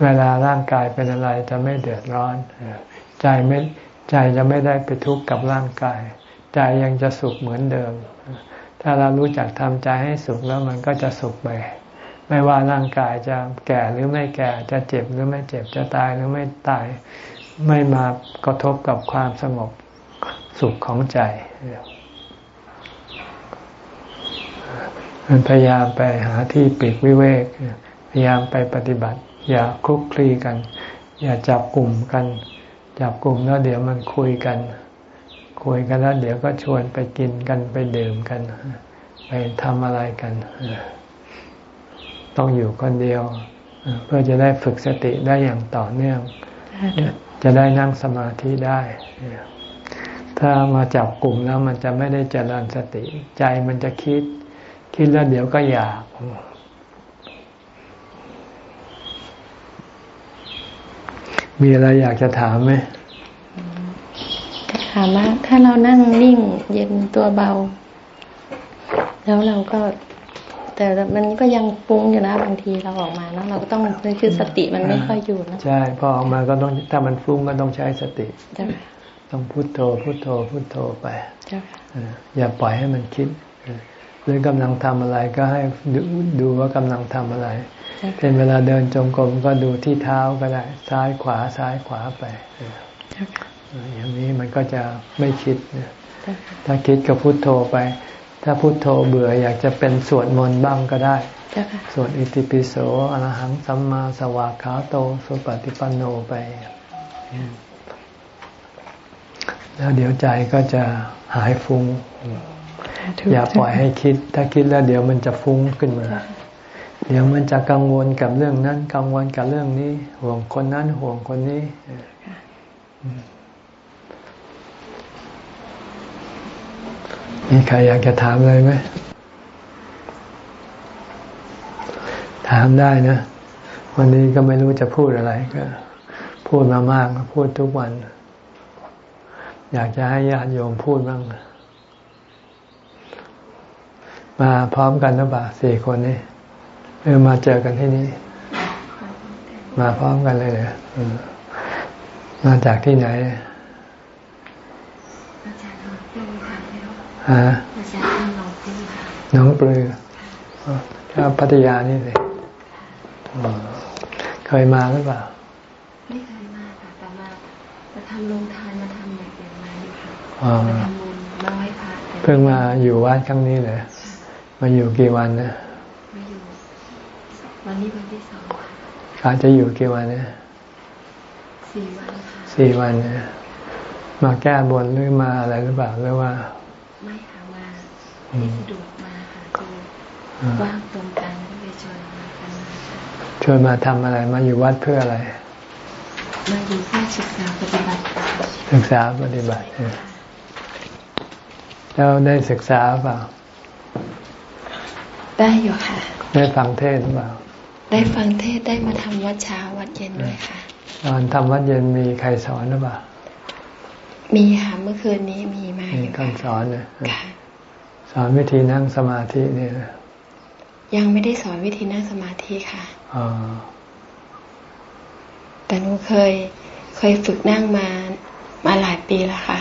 เวลาร่างกายเป็นอะไรจะไม่เดือดร้อน ใจไม่ใจจะไม่ได้ไปทุกข์กับร่างกาย ใจยังจะสุขเหมือนเดิม ถ้าเรารู้จักทำใจให้สุขแล้วมันก็จะสุขไป ไม่ว่าร่างกายจะแก่หรือไม่แก่ จะเจ็บหรือไม่เจ็บ จะตายหรือไม่ตาย ไม่มากระทบกับความสงบสุขของใจ พยายามไปหาที่ปีกวิเวก พยายามไปปฏิบัติ อย่าคลุกคลีกัน อย่าจับกลุ่มกัน จับกลุ่มแล้วเดี๋ยวมันคุยกัน คุยกันแล้ว เดี๋ยวก็ชวนไปกินกันไปดื่มกัน ไปทำอะไรกัน ต้องอยู่คนเดียว เพื่อจะได้ฝึกสติได้อย่างต่อเนื่อง จะได้นั่งสมาธิได้ถ้ามาจับกลุ่มแล้วมันจะไม่ได้เจริญสติ ใจมันจะคิด คิดแล้วเดี๋ยวก็อยาก มีอะไรอยากจะถามไหม ถามว่าถ้าเรานั่งนิ่ง เย็นตัวเบา แล้วเราก็ แต่มันก็ยังฟุ้งอยู่นะบางทีเราออกมาแล้วเราก็ต้องคือสติมันไม่ค่อยอยู่นะใช่พอออกมาก็ต้องถ้ามันฟุ้งก็ต้องใช้สติต้องพุโทโธพุโทโธพุโทโธไปอย่าปล่อยให้มันคิดหรือกำลังทำอะไรก็ให้ดูดูว่ากำลังทำอะไรเป็นเวลาเดินจงกรมก็ดูที่เท้าก็ได้ ซ้ายขวาซ้ายขวาไป อย่างนี้มันก็จะไม่คิด ถ้าคิดก็พุโทโธไป ถ้าพุโทโธเบื่ออยากจะเป็นสวดมนต์บ้างก็ได้สวดอิติปิโสอรหังสัมมาสวากขาโตสุปฏิปันโนไป แล้วเดี๋ยวใจก็จะหายฟุง้ง อย่าปล่อยให้คิด ถ้าคิดแล้วเดี๋ยวมันจะฟุ้งขึ้นมา เดี๋ยวมันจะกังวลกับเรื่องนั้น กังวลกับเรื่องนี้ ห่วงคนนั้นห่วงคนนี้ มีใครอยากจะถามอะไรไหม ถามได้นะ วันนี้ก็ไม่รู้จะพูดอะไรก็ พูดมามากพูดทุกวัน อยากจะให้ญาติโยมพูดบ้าง มาพร้อมกันหรือเปล่าสี่คนนี้เออมาเจอกันที่นี่ มาพร้อมกันเลยเลยมาจากที่ไหน ฮะน้องปลือก็พัทยานี่เลยเคยมาหรือเปล่า ไม่เคยมาค่ะแต่มาจะทำโรงทานมาทำอย่างเดียวมาอยู่ค่ะมาทำบุญมาไหว้พระเพิ่งมาอยู่วัดครั้งนี้เลย มาอยู่กี่วันนะมาอยู่วันนี้วันที่สองค่ะอาจจะอยู่กี่วันเนี่ยสี่วันค่ะสี่วันเนี่ยมาแก้บนหรือมาอะไรหรือเปล่าหรือว่า ที่สะดวกมาค่ะคือว่างตรงกันก็เลยชวนมากันมาชวนมาทำอะไรมาอยู่วัดเพื่ออะไร มาอยู่เพื่อศึกษาปฏิบัติศึกษาปฏิบัติแล้วได้ศึกษาเปล่า ได้อยู่ค่ะ ได้ฟังเทศหรือเปล่า ได้ฟังเทศได้มาทำวัดเช้าวัดเย็นด้วยค่ะ ตอนทำวัดเย็นมีใครสอนหรือเปล่ามีค่ะเมื่อคืนนี้มีมาอยู่ค่ะสอนเลยค่ะ สอนวิธีนั่งสมาธิเนี่ยยังไม่ได้สอนวิธีนั่งสมาธิค่ะแต่หนูเคย เคยฝึกนั่งมามาหลายปีแล้วค่ะ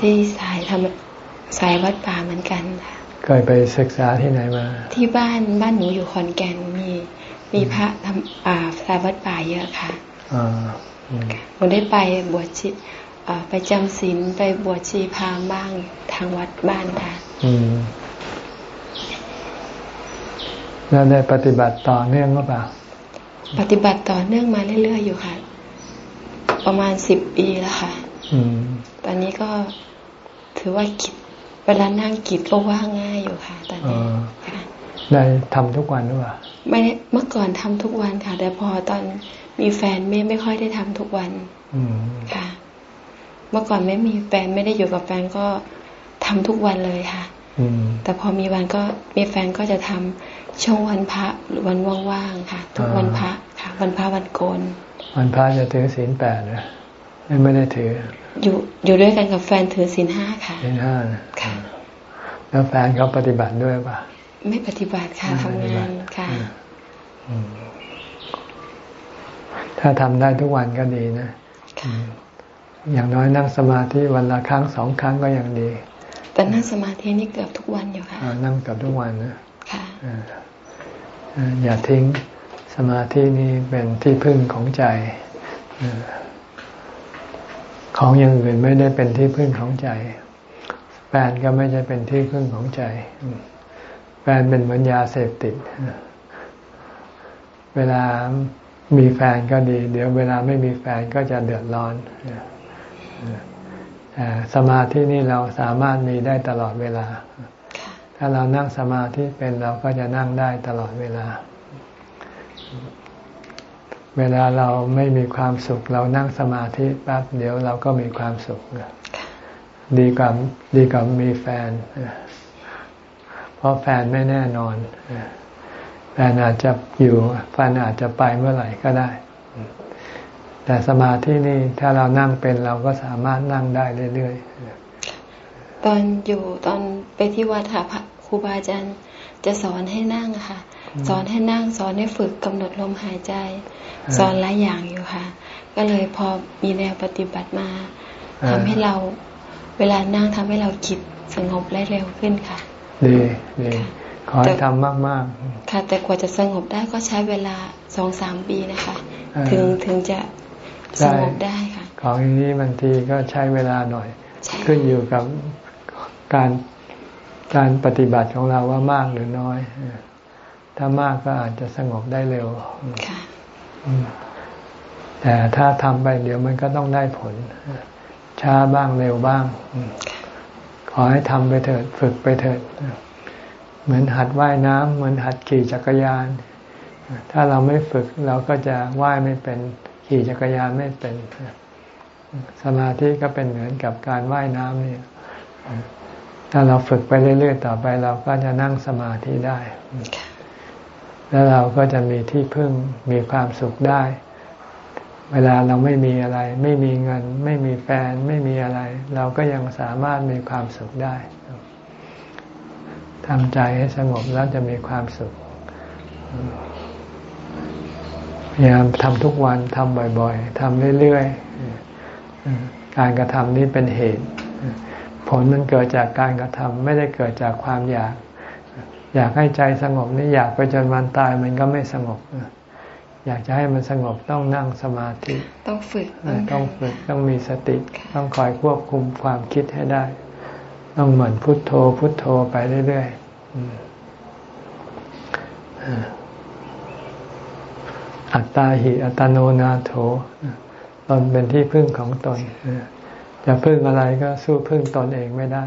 ที่สายทำสายวัดป่าเหมือนกันค่ะเคยไปศึกษาที่ไหนมา ที่บ้านบ้านหนูอยู่ขอนแก่นมี มีพระทำอ่าสายวัดป่าเยอะค่ะหนูได้ไปบวชชิ ไปจำศีลไปบวชชีพามบ้างทางวัดบ้านค่ะแล้วได้ปฏิบัติต่อเนื่องหรือเปล่า ปฏิบัติต่อเนื่องมาเรื่อยๆอยู่ค่ะ ประมาณสิบปีแล้วค่ะตอนนี้ก็ถือว่ากิจเวลานั่งกิจก็ว่างง่ายอยู่ค่ะตอนนี้ค่ะได้ทำทุกวันหรือเปล่าไม่เมื่อก่อนทำทุกวันค่ะ แต่พอตอนมีแฟนไม่ไม่ค่อยได้ทำทุกวันค่ะเมื่อก่อนไม่มีแฟนไม่ได้อยู่กับแฟนก็ทำทุกวันเลยค่ะแต่พอมีวันก็มีแฟนก็จะทำช่วงวันพระหรือวันว่างๆค่ะ ทุกวันพระค่ะ วันพระวันโกน วันพระจะถือศีลแปดนะไม่ได้ถือ อยู่อยู่ด้วยกันกับแฟนถือศีลห้าค่ะศีลห้าค่ะ แล้วแฟนเขาปฏิบัติด้วยป่ะไม่ปฏิบัติค่ะทำงานค่ะถ้าทำได้ทุกวันก็ดีนะ อย่างน้อยนั่งสมาธิวันละครั้งสองครั้งก็ยังดี แต่นั่งสมาธินี่เกือบทุกวันอยู่ค่ะนั่งเกือบทุกวันนะค่ะอย่าทิ้งสมาธินี่เป็นที่พึ่งของใจของอย่างอื่นไม่ได้เป็นที่พึ่งของใจ แฟนก็ไม่ใช่เป็นที่พึ่งของใจ แฟนเป็นเหมือนยาเสพติด เวลามีแฟนก็ดี เดี๋ยวเวลาไม่มีแฟนก็จะเดือดร้อน แต่สมาธินี่เราสามารถมีได้ตลอดเวลา ถ้าเรานั่งสมาธิเป็นเราก็จะนั่งได้ตลอดเวลา เวลาเราไม่มีความสุข เรานั่งสมาธิแป๊บเดี๋ยวเราก็มีความสุขดีกว่าดีกว่ามีแฟน เพราะแฟนไม่แน่นอนแฟนอาจจะอยู่แฟนอาจจะไปเมื่อไหร่ก็ได้ แต่สมาธินี่ถ้าเรานั่งเป็นเราก็สามารถนั่งได้เรื่อยๆ ตอนอยู่ตอนไปที่วัดค่ะครูบาอาจารย์จะสอนให้นั่งค่ะ สอนให้นั่งสอนให้ฝึกกำหนดลมหายใจ สอนหลายอย่างอยู่ค่ะ ก็เลยพอมีแนวปฏิบัติมาทำให้เราเวลานั่งทำให้เราคิดสงบได้เร็วขึ้นค่ะ ดีดีขอให้ทำมากๆค่ะ แต่กว่าจะสงบได้ก็ใช้เวลาสองสามปีนะคะ ถึงถึงจะ สงบได้ค่ะของอย่างนี้บางทีก็ใช้เวลาหน่อย ขึ้นอยู่กับการการปฏิบัติของเราว่ามากหรือน้อย ถ้ามากก็อาจจะสงบได้เร็วแต่ถ้าทำไปเดี๋ยวมันก็ต้องได้ผล ช้าบ้างเร็วบ้าง ขอให้ทำไปเถิดฝึกไปเถิด เหมือนหัดว่ายน้ำเหมือนหัดขี่จักรยาน ถ้าเราไม่ฝึกเราก็จะว่ายไม่เป็น ขี่จักรยานไม่เป็น สมาธิก็เป็นเหมือนกับการว่ายน้ำนี่ถ้าเราฝึกไปเรื่อยๆต่อไป เราก็จะนั่งสมาธิได้ แล้วเราก็จะมีที่พึ่งมีความสุขได้ เวลาเราไม่มีอะไร ไม่มีเงิน ไม่มีแฟน ไม่มีอะไร เราก็ยังสามารถมีความสุขได้ทำใจให้สงบแล้วจะมีความสุข พยายามทำทุกวันทำบ่อยๆทำเรื่อยๆการกระทำนี้เป็นเหตุ ผลมันเกิดจากการกระทำไม่ได้เกิดจากความอยาก อยากให้ใจสงบนี่อยากไปจนวันตายมันก็ไม่สงบอยากจะให้มันสงบต้องนั่งสมาธิ ต้องฝึกต้องฝึกต้องมีสติ ต้องคอยควบคุมความคิดให้ได้ ต้องเหมือนพุทโธพุทโธไปเรื่อยๆ อัตตาหิอัตโนนาโถตนเป็นที่พึ่งของตนจะพึ่งอะไรก็สู้พึ่งตนเองไม่ได้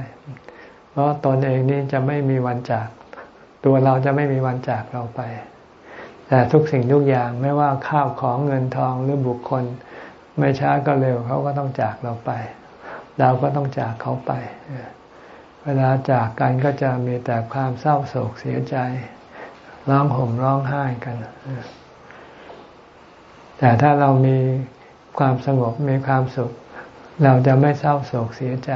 เพราะตนเองนี่จะไม่มีวันจาก ตัวเราจะไม่มีวันจากเราไป แต่ทุกสิ่งทุกอย่างไม่ว่าข้าวของเงินทองหรือบุคคล ไม่ช้าก็เร็วเขาก็ต้องจากเราไป เราก็ต้องจากเขาไป เวลาจากกันก็จะมีแต่ความเศร้าโศกเสียใจ ร้องห่มร้องไห้กัน แต่ถ้าเรามีความสงบมีความสุข เราจะไม่เศร้าโศกเสียใจ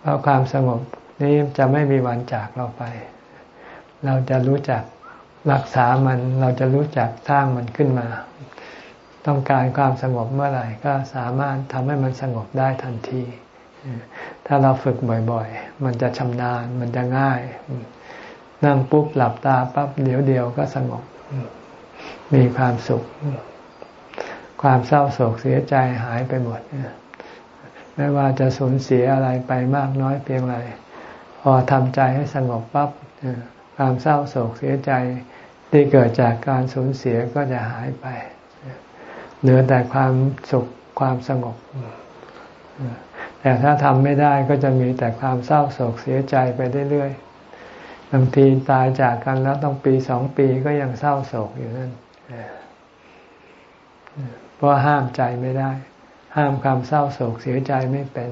เพราะความสงบนี้จะไม่มีวันจากเราไป เราจะรู้จักรักษามัน เราจะรู้จักสร้างมันขึ้นมา ต้องการความสงบเมื่อไหร่ ก็สามารถทำให้มันสงบได้ทันที ถ้าเราฝึกบ่อยๆ มันจะชำนาญ มันจะง่าย นั่งปุ๊บหลับตาปั๊บเดี๋ยวเดียวก็สงบ มีความสุข ความเศร้าโศกเสียใจหายไปหมดไม่ว่าจะสูญเสียอะไรไปมากน้อยเพียงไรพอทำใจให้สงบปั๊บความเศร้าโศกเสียใจที่เกิดจากการสูญเสียก็จะหายไป เหลือแต่ความสุขความสงบ แต่ถ้าทำไม่ได้ก็จะมีแต่ความเศร้าโศกเสียใจไปเรื่อยๆบางทีตายจากกันแล้วต้องปีสองปีก็ยังเศร้าโศกอยู่นั่น เพราะห้ามใจไม่ได้ ห้ามความเศร้าโศกเสียใจไม่เป็น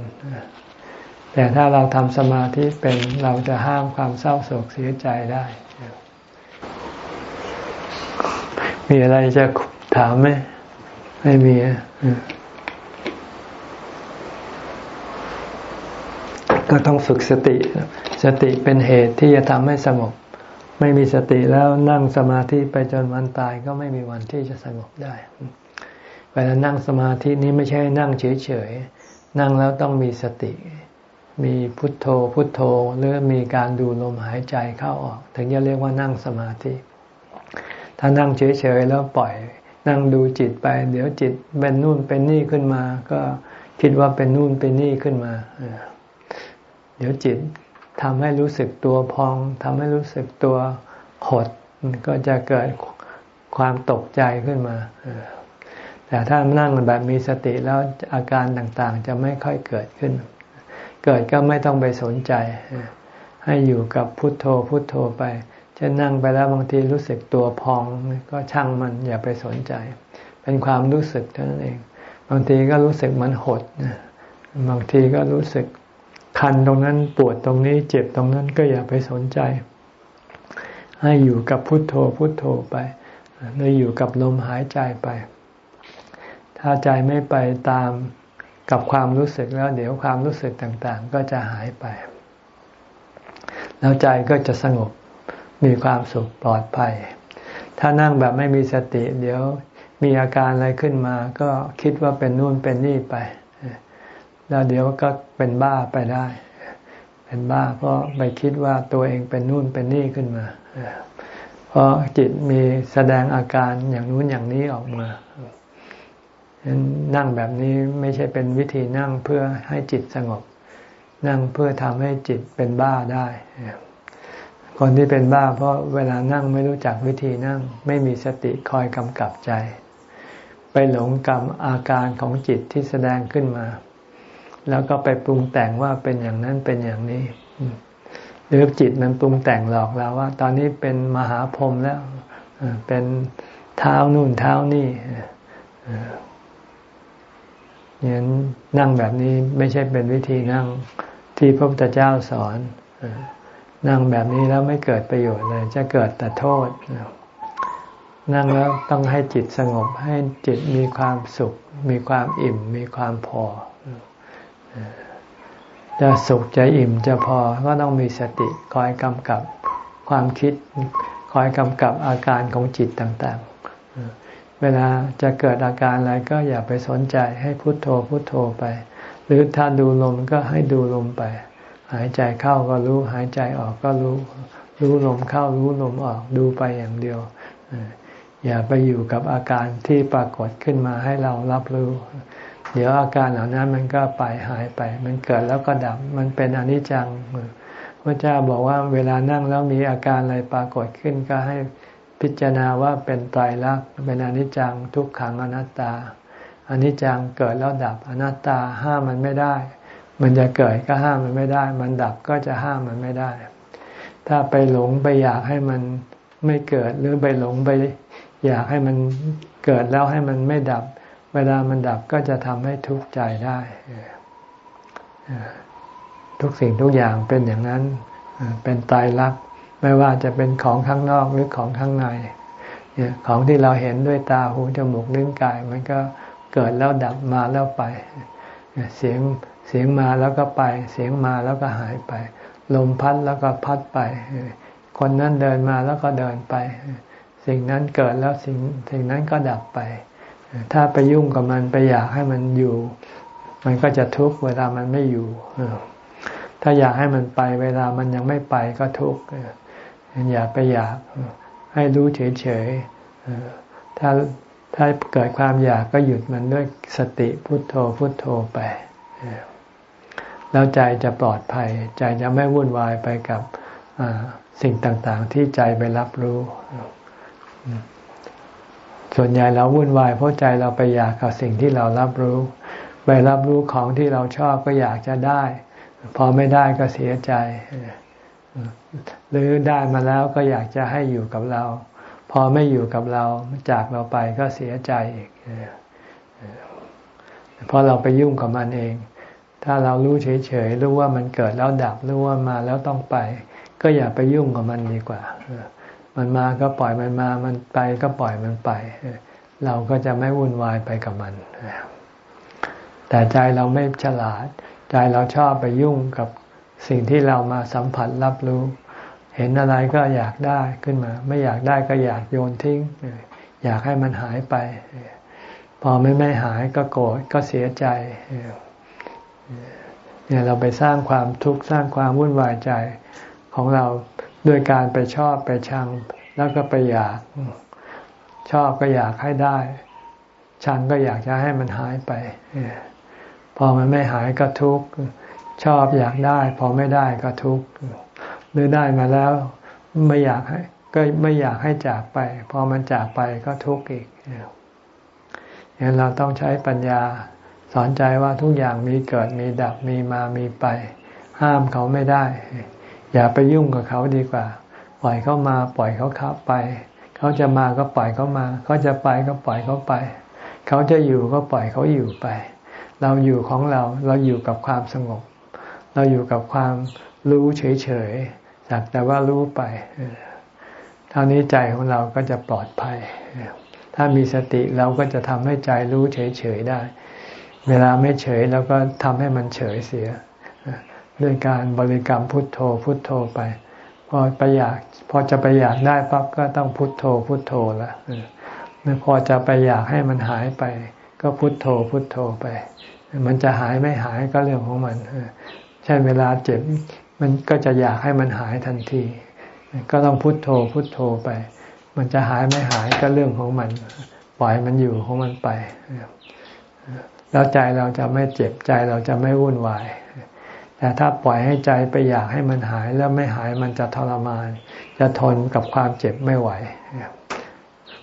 แต่ถ้าเราทำสมาธิเป็นเราจะห้ามความเศร้าโศกเสียใจได้ มีอะไรจะถามไหมไม่มีก็ต้องฝึกสติ สติเป็นเหตุที่จะทำให้สงบ ไม่มีสติแล้วนั่งสมาธิไปจนวันตายก็ไม่มีวันที่จะสงบได้ เวลานั่งสมาธินี้ไม่ใช่นั่งเฉยๆ นั่งแล้วต้องมีสติ มีพุทโธพุทโธหรือมีการดูลมหายใจเข้าออก ถึงจะเรียกว่านั่งสมาธิ ถ้านั่งเฉยๆแล้วปล่อย นั่งดูจิตไป เดี๋ยวจิตเป็นนู่นเป็นนี่ขึ้นมา ก็คิดว่าเป็นนู่นเป็นนี่ขึ้นมา เดี๋ยวจิตทำให้รู้สึกตัวพองทำให้รู้สึกตัวหดก็จะเกิดความตกใจขึ้นมา แต่ถ้านั่งแบบมีสติแล้วอาการต่างๆ จะไม่ค่อยเกิดขึ้น เกิดก็ไม่ต้องไปสนใจ ให้อยู่กับพุทโธพุทโธไปจะนั่งไปแล้วบางทีรู้สึกตัวพองก็ช่างมันอย่าไปสนใจ เป็นความรู้สึกเท่านั้นเอง บางทีก็รู้สึกมันหดบางทีก็รู้สึกคันตรงนั้นปวดตรงนี้เจ็บตรงนั้นก็อย่าไปสนใจ ให้อยู่กับพุทโธพุทโธไปหรืออยู่กับลมหายใจไป ถ้าใจไม่ไปตามกับความรู้สึกแล้ว เดี๋ยวความรู้สึกต่างๆ ก็จะหายไป แล้วใจก็จะสงบมีความสุขปลอดภัย ถ้านั่งแบบไม่มีสติ เดี๋ยวมีอาการอะไรขึ้นมา ก็คิดว่าเป็นนู่นเป็นนี่ไป แล้วเดี๋ยวก็เป็นบ้าไปได้ เป็นบ้าเพราะไปคิดว่าตัวเองเป็นนู่นเป็นนี่ขึ้นมา เพราะจิตมีแสดงอาการอย่างนู้นอย่างนี้ออกมา นั่งแบบนี้ไม่ใช่เป็นวิธีนั่งเพื่อให้จิตสงบ นั่งเพื่อทำให้จิตเป็นบ้าได้ คนที่เป็นบ้า เพราะเวลานั่งไม่รู้จักวิธีนั่ง ไม่มีสติคอยกำกับใจ ไปหลงกรรมอาการของจิตที่แสดงขึ้นมา แล้วก็ไปปรุงแต่งว่าเป็นอย่างนั้นเป็นอย่างนี้ หรือจิตมันปรุงแต่งหลอกเราว่า ตอนนี้เป็นมหาพรหมแล้วเป็นเท้านู่นเท้านี่ เนี่ยนั่งแบบนี้ไม่ใช่เป็นวิธีนั่งที่พระพุทธเจ้าสอนนั่งแบบนี้แล้วไม่เกิดประโยชน์เลย จะเกิดแต่โทษ นั่งแล้วต้องให้จิตสงบ ให้จิตมีความสุข มีความอิ่ม มีความพอ จะสุขจะอิ่มจะพอก็ต้องมีสติคอยกำกับความคิด คอยกำกับอาการของจิตต่าง ๆ เวลาจะเกิดอาการอะไรก็อย่าไปสนใจให้พุโทโธพุโทโธไป หรือถ้าดูลมก็ให้ดูลมไป หายใจเข้าก็รู้ หายใจออกก็รู้ รู้ลมเข้ารู้ลมออกดูไปอย่างเดียว อย่าไปอยู่กับอาการที่ปรากฏขึ้นมาให้เรารับรู้ เดี๋ยวอาการเหล่านั้นมันก็ไปหายไป มันเกิดแล้วก็ดับมันเป็นอนิจจังพระเจ้าบอกว่าเวลานั่งแล้วมีอาการอะไรปรากฏขึ้นก็ให้ พิจารณาว่าเป็นไตรลักษณ์เป็นอนิจจังทุกขังอนัตตาอนิจจังเกิดแล้วดับอนัตตาห้ามมันไม่ได้ มันจะเกิดก็ห้ามมันไม่ได้ มันดับก็จะห้ามมันไม่ได้ ถ้าไปหลงไปอยากให้มันไม่เกิดหรือไปหลงไปอยากให้มันเกิดแล้วให้มันไม่ดับ เวลามันดับก็จะทำให้ทุกข์ใจได้ทุกสิ่งทุกอย่างเป็นอย่างนั้นเป็นตายรัก ไม่ว่าจะเป็นของข้างนอกหรือของข้างในเนี่ยของที่เราเห็นด้วยตาหูจมูกลิ้นกาย มันก็เกิดแล้วดับมาแล้วไป เสียงเสียงมาแล้วก็ไป เสียงมาแล้วก็หายไป ลมพัดแล้วก็พัดไป คนนั้นเดินมาแล้วก็เดินไป สิ่งนั้นเกิดแล้วสิ่งสิ่งนั้นก็ดับไป ถ้าไปยุ่งกับมันไปอยากให้มันอยู่ มันก็จะทุกข์เวลามันไม่อยู่ถ้าอยากให้มันไปเวลามันยังไม่ไปก็ทุกข์ อย่าไปอยากให้รู้เฉยๆถ้าถ้าเกิดความอยากก็หยุดมันด้วยสติพุทโธพุทโธไปแล้วใจจะปลอดภัย ใจจะไม่วุ่นวายไปกับสิ่งต่างๆ ที่ใจไปรับรู้ ส่วนใหญ่เราวุ่นวายเพราะใจเราไปอยากกับสิ่งที่เรารับรู้ ไปรับรู้ของที่เราชอบก็อยากจะได้ พอไม่ได้ก็เสียใจ หรือได้มาแล้วก็อยากจะให้อยู่กับเรา พอไม่อยู่กับเราจากเราไปก็เสียใจอีกเพราะเราไปยุ่งกับมันเอง ถ้าเรารู้เฉยๆรู้ว่ามันเกิดแล้วดับรู้ว่ามาแล้วต้องไป ก็อย่าไปยุ่งกับมันดีกว่า มันมาก็ปล่อยมันมา มันไปก็ปล่อยมันไป เราก็จะไม่วุ่นวายไปกับมันแต่ใจเราไม่ฉลาด ใจเราชอบไปยุ่งกับ สิ่งที่เรามาสัมผัสรับรู้ เห็นอะไรก็อยากได้ขึ้นมา ไม่อยากได้ก็อยากโยนทิ้ง อยากให้มันหายไป พอไม่ไม่หายก็โกรธก็เสียใจเนี่ยเราไปสร้างความทุกข์สร้างความวุ่นวายใจของเราด้วยการไปชอบไปชัง แล้วก็ไปอยาก ชอบก็อยากให้ได้ ชังก็อยากจะให้มันหายไปพอมันไม่หายก็ทุกข์ ชอบอยากได้ พอไม่ได้ก็ทุกข์หรือได้มาแล้วไม่อยากให้ก็ไม่อยากให้จากไป พอมันจากไปก็ทุกข์อีกเนี่ยเราต้องใช้ปัญญาสอนใจว่าทุกอย่างมีเกิดมีดับมีมามีไป ห้ามเขาไม่ได้ อย่าไปยุ่งกับเขาดีกว่า ปล่อยเขามา ปล่อยเขาขับไป เขาจะมาก็ปล่อยเขามา เขาจะไปก็ปล่อยเขาไป เขาจะอยู่ก็ปล่อยเขาอยู่ไป เราอยู่ของเราเราอยู่กับความสงบ เราอยู่กับความรู้เฉยๆสักแต่ว่ารู้ไปเท่านี้ใจของเราก็จะปลอดภัย ถ้ามีสติเราก็จะทำให้ใจรู้เฉยๆได้ เวลาไม่เฉยเราก็ทำให้มันเฉยเสียด้วยการบริกรรมพุทโธพุทโธไป พอไปอยากพอจะไปอยากได้ปั๊บก็ต้องพุทโธพุทโธละพอจะไปอยากให้มันหายไป ก็พุทโธพุทโธไป มันจะหายไม่หายก็เรื่องของมัน ช่นเวลาเจ็บมันก็จะอยากให้มันหายทันที ก็ต้องพุทโธพุทโธไป มันจะหายไม่หายก็เรื่องของมัน ปล่อยมันอยู่ของมันไปแล้วใจเราจะไม่เจ็บใจเราจะไม่วุ่นวาย แต่ถ้าปล่อยให้ใจไปอยากให้มันหายแล้วไม่หายมันจะทรมาน จะทนกับความเจ็บไม่ไหว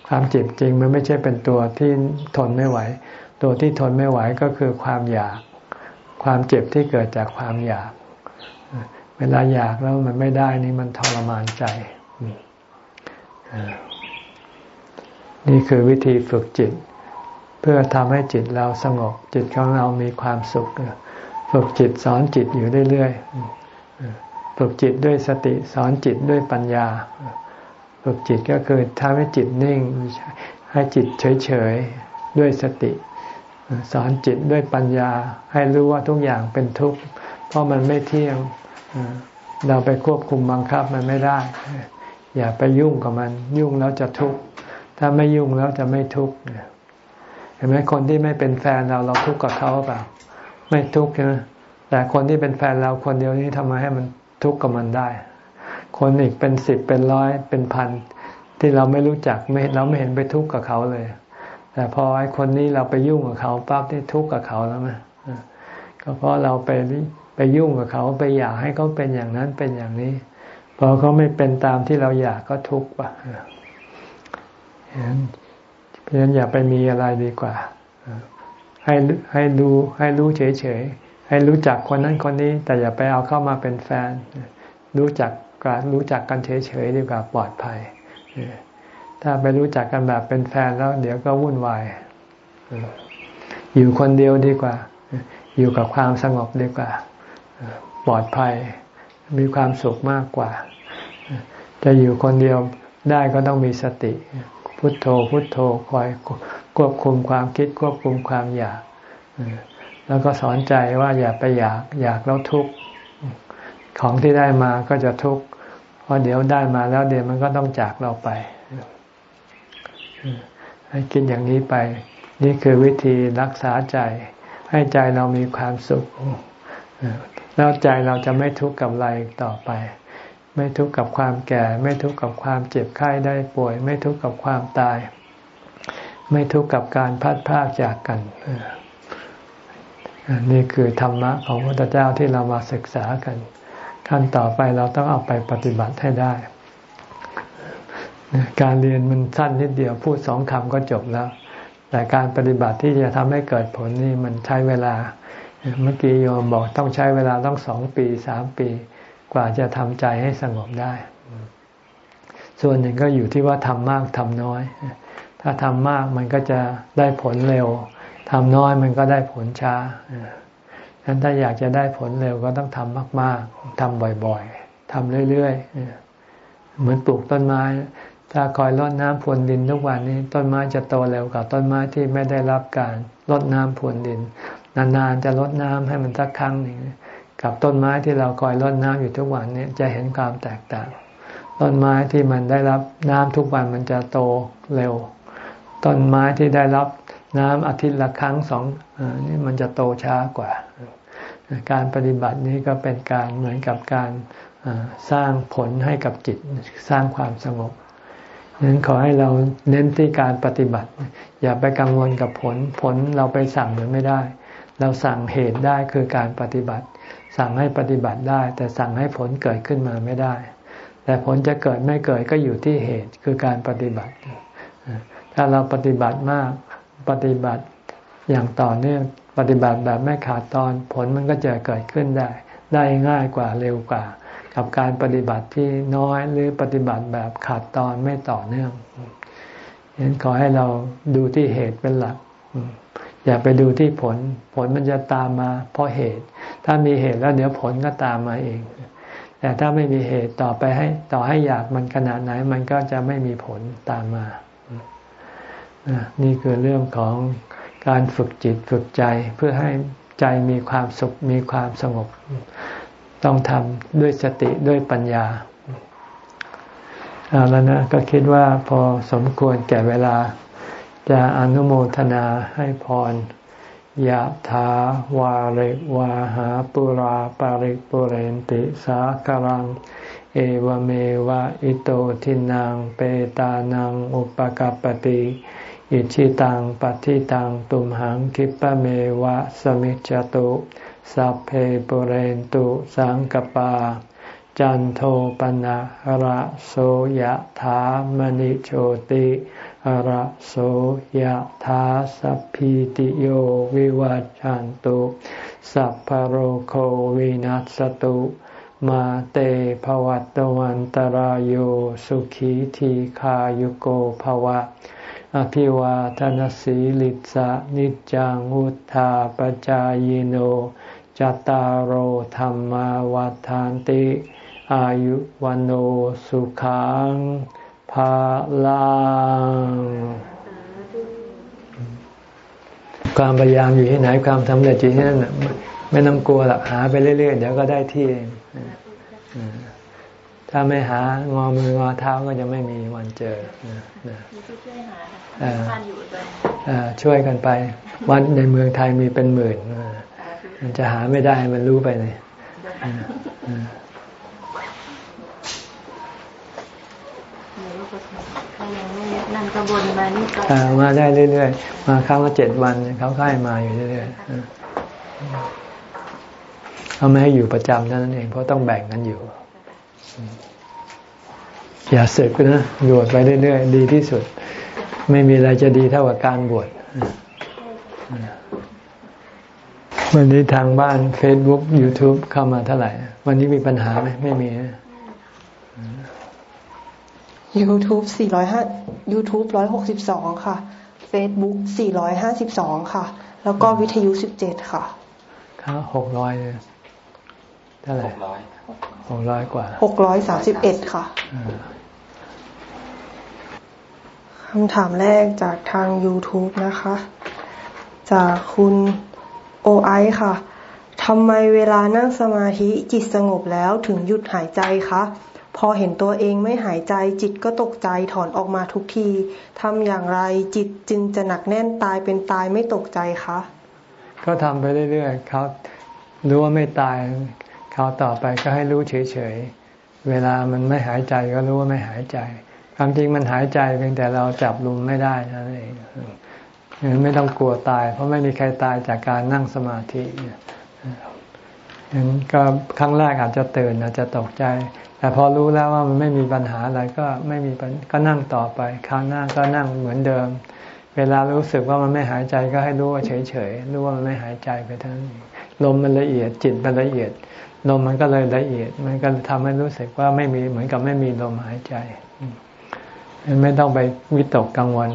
ความเจ็บจริงมันไม่ใช่เป็นตัวที่ทนไม่ไหว ตัวที่ทนไม่ไหวก็คือความอยาก ความเจ็บที่เกิดจากความอยาก เวลาอยากแล้วมันไม่ได้นี่มันทรมานใจ นี่คือวิธีฝึกจิต เพื่อทำให้จิตเราสงบ จิตของเรามีความสุข ฝึกจิตสอนจิตอยู่เรื่อยๆ ฝึกจิตด้วยสติสอนจิตด้วยปัญญา ฝึกจิตก็คือทำให้จิตนิ่ง ให้จิตเฉยๆ ด้วยสติ สอนจิตด้วยปัญญาให้รู้ว่าทุกอย่างเป็นทุกข์ เพราะมันไม่เที่ยงเราไปควบคุมบังคับมันไม่ได้ อย่าไปยุ่งกับมัน ยุ่งแล้วจะทุกข์ ถ้าไม่ยุ่งแล้วจะไม่ทุกข์เห็นไหมคนที่ไม่เป็นแฟนเราเราทุกข์กับเขาเปล่า ไม่ทุกข์ใช่ไหมแต่คนที่เป็นแฟนเราคนเดียวนี้ทำไมให้มันทุกข์กับมันได้ คนอีกเป็นสิบเป็นร้อยเป็นพันที่เราไม่รู้จักไม่เราไม่เห็นไปทุกข์กับเขาเลย แต่พอไอ้คนนี้เราไปยุ่งกับเขาปั๊บที่ทุกข์กับเขาแล้วไหมก็เพราะเราไปไปยุ่งกับเขาไปอยากให้เขาเป็นอย่างนั้นเป็นอย่างนี้ พอเขาไม่เป็นตามที่เราอยากก็ทุกข์ปะเพราะฉะนั้นอย่าไปมีอะไรดีกว่า ให้ให้ดูให้รู้เฉยๆ ให้รู้จักคนนั้นคนนี้ แต่อย่าไปเอาเข้ามาเป็นแฟน รู้จักกันรู้จักกันเฉยๆดีกว่าปลอดภัย ถ้าไปรู้จักกันแบบเป็นแฟนแล้ว เดี๋ยวก็วุ่นวาย อยู่คนเดียวดีกว่า อยู่กับความสงบดีกว่า ปลอดภัย มีความสุขมากกว่า จะอยู่คนเดียวได้ก็ต้องมีสติ พุทโธ พุทโธคอยควบคุมความคิดควบคุมความอยากแล้วก็สอนใจว่าอย่าไปอยากอยากแล้วทุกข์ของที่ได้มาก็จะทุกข์เพราะเดี๋ยวได้มาแล้วเดี๋ยวมันก็ต้องจากเราไป ให้คิดอย่างนี้ไป นี่คือวิธีรักษาใจ ให้ใจเรามีความสุขแล้วใจเราจะไม่ทุกข์กับอะไรต่อไป ไม่ทุกข์กับความแก่ ไม่ทุกข์กับความเจ็บไข้ได้ป่วย ไม่ทุกข์กับความตาย ไม่ทุกข์กับการพัดพากจากกันนี่คือธรรมะของพระพุทธเจ้าที่เรามาศึกษากัน ขั้นต่อไปเราต้องเอาไปปฏิบัติให้ได้ การเรียนมันสั้นนิดเดียวพูดสองคำก็จบแล้ว แต่การปฏิบัติที่จะทำให้เกิดผลนี่มันใช้เวลา เมื่อกี้โยมบอกต้องใช้เวลาต้องสองปีสามปี กว่าจะทำใจให้สงบได้ ส่วนหนึ่งก็อยู่ที่ว่าทำมากทำน้อย ถ้าทำมากมันก็จะได้ผลเร็วทำน้อยมันก็ได้ผลช้าฉะนั้นถ้าอยากจะได้ผลเร็วก็ต้องทำมาก ๆทำบ่อยๆทำเรื่อยๆเหมือนปลูกต้นไม้ ถ้าคอยรดน้ำพรวนดินทุกวันนี้ ต้นไม้จะโตเร็วกว่าต้นไม้ที่ไม่ได้รับการรดน้ำพรวนดิน นานๆจะรดน้ำให้มันสักครั้งหนึ่งกับต้นไม้ที่เราคอยรดน้ำอยู่ทุกวันนี้จะเห็นความแตกต่าง ต้นไม้ที่มันได้รับน้ำทุกวันมันจะโตเร็ว ต้นไม้ที่ได้รับน้ำอาทิตย์ละครั้งสองอนี่มันจะโตช้ากว่า การปฏิบัตินี้ก็เป็นการเหมือนกับการสร้างผลให้กับจิตสร้างความสงบ นั้นขอให้เราเน้นที่การปฏิบัติ อย่าไปกังวลกับผล ผลเราไปสั่งมันไม่ได้ เราสั่งเหตุได้คือการปฏิบัติ สั่งให้ปฏิบัติได้ แต่สั่งให้ผลเกิดขึ้นมาไม่ได้ แต่ผลจะเกิดไม่เกิดก็อยู่ที่เหตุคือการปฏิบัติ ถ้าเราปฏิบัติมากปฏิบัติอย่างต่อเนื่องปฏิบัติแบบไม่ขาดตอนผลมันก็จะเกิดขึ้นได้ ได้ง่ายกว่าเร็วกว่า กับการปฏิบัติที่น้อยหรือปฏิบัติแบบขาดตอนไม่ต่อเนื่องฉะนั้นขอให้เราดูที่เหตุเป็นหลัก อย่าไปดูที่ผล ผลมันจะตามมาเพราะเหตุ ถ้ามีเหตุแล้วเดี๋ยวผลก็ตามมาเอง แต่ถ้าไม่มีเหตุต่อไปให้ ต่อให้อยากมันขนาดไหน มันก็จะไม่มีผลตามมา นี่คือเรื่องของการฝึกจิตฝึกใจเพื่อให้ใจมีความสุขมีความสงบ ต้องทำด้วยสติด้วยปัญญาเอาแล้วนะก็คิดว่าพอสมควรแก่เวลา จะอนุโมทนาให้พรยะถาวาริวาหาปุราปาริปุเรนติสาคารัง เอวเมวะอิโตทินังเปตานังอุปกัปติอิชิตังปฏิตังตุมหังคิปะเมวะสมิจจตุ สัพเพปุเรนตุสังกปา จันโทปนะระโสยถามณิโชติระโสยถาสัพพิติโยวิวัจจันตุสัพพโรโควินัสตุมาเตภวัตวันตารโยสุขีทีขายุโกภวะ อภิวาทนสีลิสะนิจังวุธาปจายโน จตารโหธรรมวาทานติ อายุวันโอสุขังภาลังความพยายามอยู่ที่ไหนความทำเร็จอยู่ที่นั่นไม่ต้องกลัวหรอกหาไปเรื่อยๆ เดี๋ยวก็ได้ที่เองถ้าไม่หางอมืองอเท้าก็จะไม่มีวันเจอช่วยกันไป วัดในเมืองไทยมีเป็นหมื่น มันจะหาไม่ได้มันรู้ไปเลยนั่นก็บนมานี่ก็มาได้เรื่อยๆ มาครั้งละเจ็ดวันเขาค่ายมาอยู่เรื่อยๆเขาไม่ให้อยู่ประจำนั่นเองเพราะต้องแบ่งกันอยู่ อย่าเสกนะบวชไปเรื่อยๆ ดีที่สุด ไม่มีอะไรจะดีเท่ากับการบวช วันนี้ทางบ้าน Facebook YouTube เข้ามาเท่าไหร่ วันนี้มีปัญหาไหมไม่มี YouTube 405 YouTube 162 ค่ะ Facebook 452 ค่ะ แล้วก็วิทยุ 17 ค่ะครับหกร้อยเท่าไหร่หกร้อยกว่าหกร้อยสาสิบเอ็ดค่ะคำถามแรกจากทาง YouTube นะคะ จากคุณ โอไอค่ะทำไมเวลานั่งสมาธิจิตสงบแล้วถึงหยุดหายใจคะพอเห็นตัวเองไม่หายใจจิตก็ตกใจถอนออกมาทุกทีทำอย่างไรจิตจึงจะหนักแน่นตายเป็นตายไม่ตกใจคะก็ทำไปเรื่อยๆเขารู้ว่าไม่ตายเขาต่อไปก็ให้รู้เฉยๆเวลามันไม่หายใจก็รู้ว่าไม่หายใจ ความจริงมันหายใจเพียงแต่เราจับลมไม่ได้นั่นเอง ไม่ต้องกลัวตาย เพราะไม่มีใครตายจากการนั่งสมาธิงั้นก็ครั้งแรกอาจจะตื่นอาจจะตกใจ แต่พอรู้แล้วว่ามันไม่มีปัญหาอะไรก็ไม่มีก็นั่งต่อไป คราวหน้าก็นั่งเหมือนเดิม เวลารู้สึกว่ามันไม่หายใจก็ให้รู้ว่าเฉยๆรู้ว่ามันไม่หายใจไปทั้งลมมันละเอียดจิตมันละเอียดลมมันก็เลยละเอียด มันก็ทำให้รู้สึกว่าไม่มีเหมือนกับไม่มีลมหายใจ ไม่ต้องไปวิตกกังวล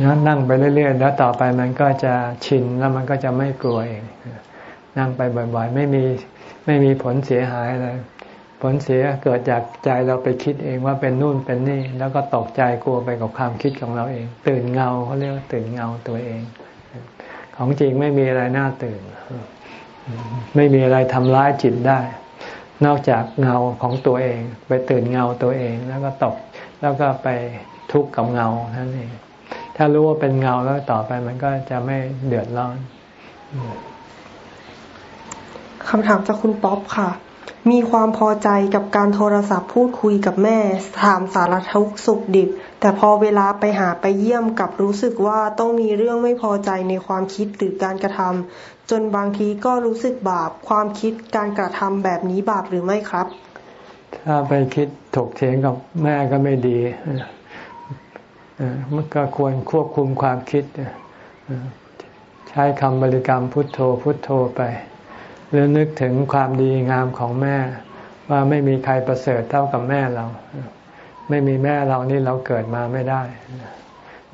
นั้นนั่งไปเรื่อย ๆ แล้วต่อไปมันก็จะชินแล้วมันก็จะไม่กลัวเองนั่งไปบ่อยๆ ไม่มีไม่มีผลเสียหายอะไรผลเสียเกิดจากใจเราไปคิดเองว่าเป็นนู่นเป็นนี่ แล้วก็ตกใจกลัวไปกับความคิดของเราเอง ตื่นเงาเขาเรียกว่าตื่นเงาตัวเอง ของจริงไม่มีอะไรน่าตื่น ไม่มีอะไรทำร้ายจิตได้ นอกจากเงาของตัวเอง ไปตื่นเงาตัวเอง แล้วก็ตกแล้วก็ไปทุกข์กับเงาท่านเอง ถ้ารู้ว่าเป็นเงาแล้วต่อไปมันก็จะไม่เดือดร้อนคำถามจากคุณป๊อปค่ะ มีความพอใจกับการโทรศัพท์พูดคุยกับแม่ ถามสารทุกสุขดิบ แต่พอเวลาไปหาไปเยี่ยมกับรู้สึกว่าต้องมีเรื่องไม่พอใจในความคิดหรือการกระทำจนบางทีก็รู้สึกบาปความคิดการกระทำแบบนี้บาปหรือไม่ครับ ถ้าไปคิดถกเถียงกับแม่ก็ไม่ดี มันก็ควรควบคุมความคิดใช้คำบริกรรมพุทโธพุทโธไปหรือนึกถึงความดีงามของแม่ ว่าไม่มีใครประเสริฐเท่ากับแม่เรา ไม่มีแม่เรานี่เราเกิดมาไม่ได้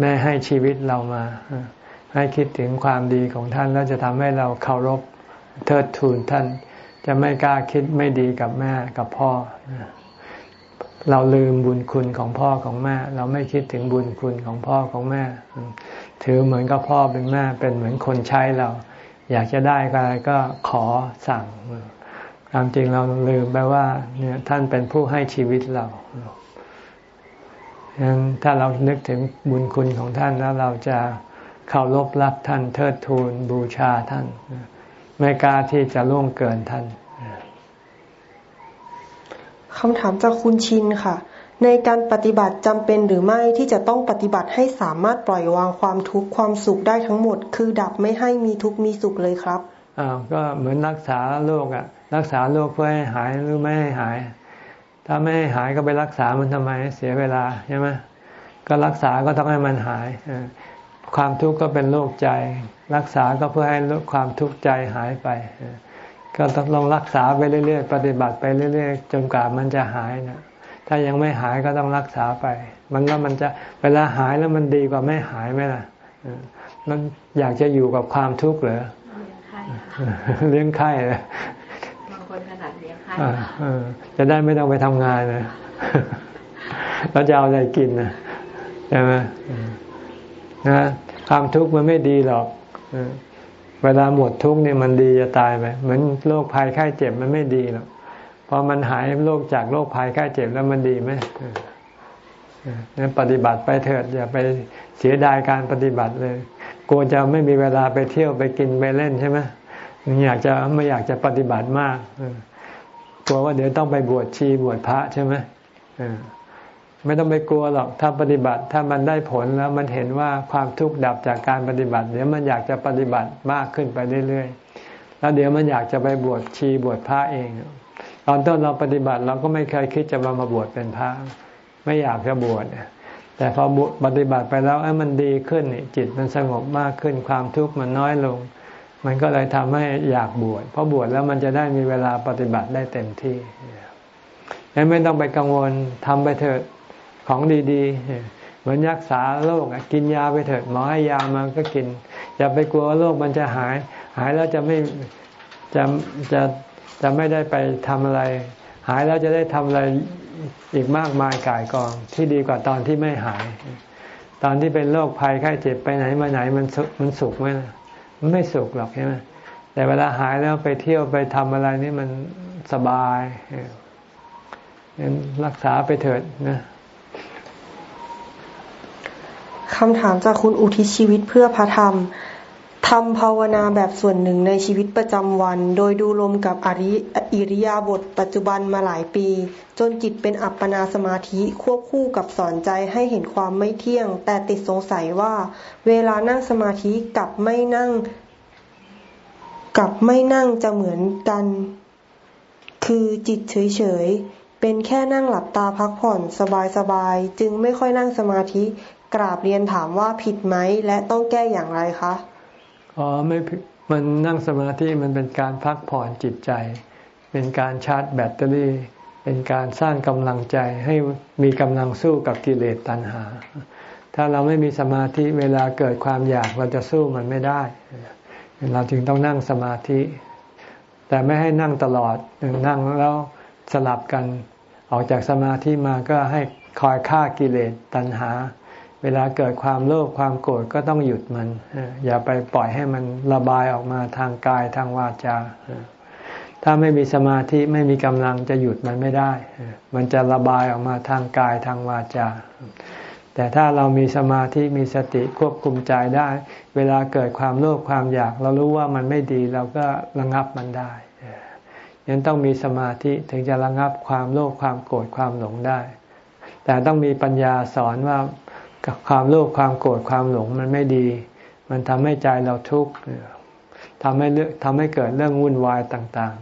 แม่ให้ชีวิตเรามา ให้คิดถึงความดีของท่านแล้วจะทำให้เราเคารพเทิดทูนท่าน จะไม่กล้าคิดไม่ดีกับแม่กับพ่อ เราลืมบุญคุณของพ่อของแม่ เราไม่คิดถึงบุญคุณของพ่อของแม่ ถือเหมือนกับพ่อเป็นแม่เป็นเหมือนคนใช้เรา อยากจะได้อะไรก็ขอสั่งความจริงเราลืมไปว่า เนี่ยท่านเป็นผู้ให้ชีวิตเราฉะนั้นถ้าเรานึกถึงบุญคุณของท่านแล้วเราจะเคารพรักท่านเทิดทูนบูชาท่าน ไม่กล้าที่จะล่วงเกินท่าน คำถามจากคุณชินค่ะ ในการปฏิบัติจำเป็นหรือไม่ที่จะต้องปฏิบัติให้สามารถปล่อยวางความทุกข์ความสุขได้ทั้งหมด คือดับไม่ให้มีทุกข์มีสุขเลยครับอ้าวก็เหมือนรักษาโรคอะรักษาโรคเพื่อให้หายหรือไม่ให้หาย ถ้าไม่ให้หายก็ไปรักษามันทำไมเสียเวลาใช่ไหมก็รักษาก็ต้องให้มันหาย ความทุกข์ก็เป็นโรคใจ รักษาก็เพื่อให้ความทุกข์ใจหายไป ก็ต้องลองรักษาไปเรื่อยๆ ปฏิบัติไปเรื่อยๆ จนกว่ามันจะหายนะถ้ายังไม่หายก็ต้องรักษาไป มันก็มันจะเวลาหายแล้วมันดีกว่าไม่หายไหมล่ะมันอยากจะอยู่กับความทุกข์เหรอเลี้ยงไข้เลยบางคนขนาดเลี้ยงไข้จะได้ไม่ต้องไปทำงานเลยแล้วจะเอาอะไรกินนะใช่ไหมนะความทุกข์มันไม่ดีหรอก เวลาหมดทุกข์เนี่ยมันดีจะตายไปเหมือนโรคภัยไข้เจ็บมันไม่ดีหรอกพอมันหายโรคจากโรคภัยไข้เจ็บแล้วมันดีไหมนั้นปฏิบัติไปเถิดอย่าไปเสียดายการปฏิบัติเลยกลัวจะไม่มีเวลาไปเที่ยวไปกินไปเล่นใช่ไหมอยากจะไม่อยากจะปฏิบัติมากกลัวว่าเดี๋ยวต้องไปบวชชีบวชพระใช่ไหม ไม่ต้องไปกลัวหรอกถ้าปฏิบัติ ถ้ามันได้ผลแล้วมันเห็นว่าความทุกข์ดับจากการปฏิบัติเดี๋ยวมันอยากจะปฏิบัติมากขึ้นไปเรื่อยๆแล้วเดี๋ยวมันอยากจะไปบวชชีบวชพระเอง ตอนต้นเราปฏิบัติเราก็ไม่เคยคิดจะมามาบวชเป็นพระไม่อยากจะบวชแต่พอปฏิบัติไปแล้วไอ้มันดีขึ้นจิตมันสงบมากขึ้นความทุกข์มันน้อยลง มันก็เลยทำให้อยากบวชเพราะบวชแล้วมันจะได้มีเวลาปฏิบัติได้เต็มที่ยังไม่ต้องไปกังวลทำไปเถิด ของดีๆ เหมือนยักษาโรคกินยาไปเถิดหมอให้ยามาก็กิน อย่าไปกลัวโรคมันจะหาย หายแล้วจะไม่จะจะจะไม่ได้ไปทำอะไร หายแล้วจะได้ทำอะไรอีกมากมายกายกองที่ดีกว่าตอนที่ไม่หาย ตอนที่เป็นโรคภัยไข้เจ็บไปไหนมาไหนมันมันสุขไหมมันไม่สุขหรอกใช่ไหมแต่เวลาหายแล้วไปเที่ยวไปทำอะไรนี่มันสบายรักษาไปเถิดนะ คำถามจากคุณอุทิศชีวิตเพื่อพระธรรมทำภาวนาแบบส่วนหนึ่งในชีวิตประจำวัน โดยดูลมกับอริอิริยาบถปัจจุบันมาหลายปี จนจิตเป็นอัปปนาสมาธิควบคู่กับสอนใจให้เห็นความไม่เที่ยง แต่ติดสงสัยว่า เวลานั่งสมาธิกับไม่นั่ง กับไม่นั่งจะเหมือนกัน คือจิตเฉยๆเป็นแค่นั่งหลับตาพักผ่อนสบายๆ จึงไม่ค่อยนั่งสมาธิ กราบเรียนถามว่าผิดไหมและต้องแก้อย่างไรคะอ๋อไม่มันนั่งสมาธิมันเป็นการพักผ่อนจิตใจ เป็นการชาร์จแบตเตอรี่ เป็นการสร้างกำลังใจให้มีกำลังสู้กับกิเลสตัณหา ถ้าเราไม่มีสมาธิเวลาเกิดความอยากเราจะสู้มันไม่ได้ เราจึงต้องนั่งสมาธิ แต่ไม่ให้นั่งตลอดนั่งแล้วสลับกันออกจากสมาธิมาก็ให้คอยฆ่ากิเลสตัณหา เวลาเกิดความโลภความโกรธก็ต้องหยุดมัน อย่าไปปล่อยให้มันระบายออกมาทางกายทางวาจา ถ้าไม่มีสมาธิไม่มีกำลังจะหยุดมันไม่ได้ มันจะระบายออกมาทางกายทางวาจา แต่ถ้าเรามีสมาธิมีสติควบคุมใจได้ เวลาเกิดความโลภความอยาก เรารู้ว่ามันไม่ดีเราก็ระงับมันได้ยังต้องมีสมาธิถึงจะระงับความโลภความโกรธความหลงได้ แต่ต้องมีปัญญาสอนว่า ความโลภความโกรธความหลงมันไม่ดี มันทำให้ใจเราทุกข์ทำให้เรื่องทำให้เกิดเรื่องวุ่นวายต่าง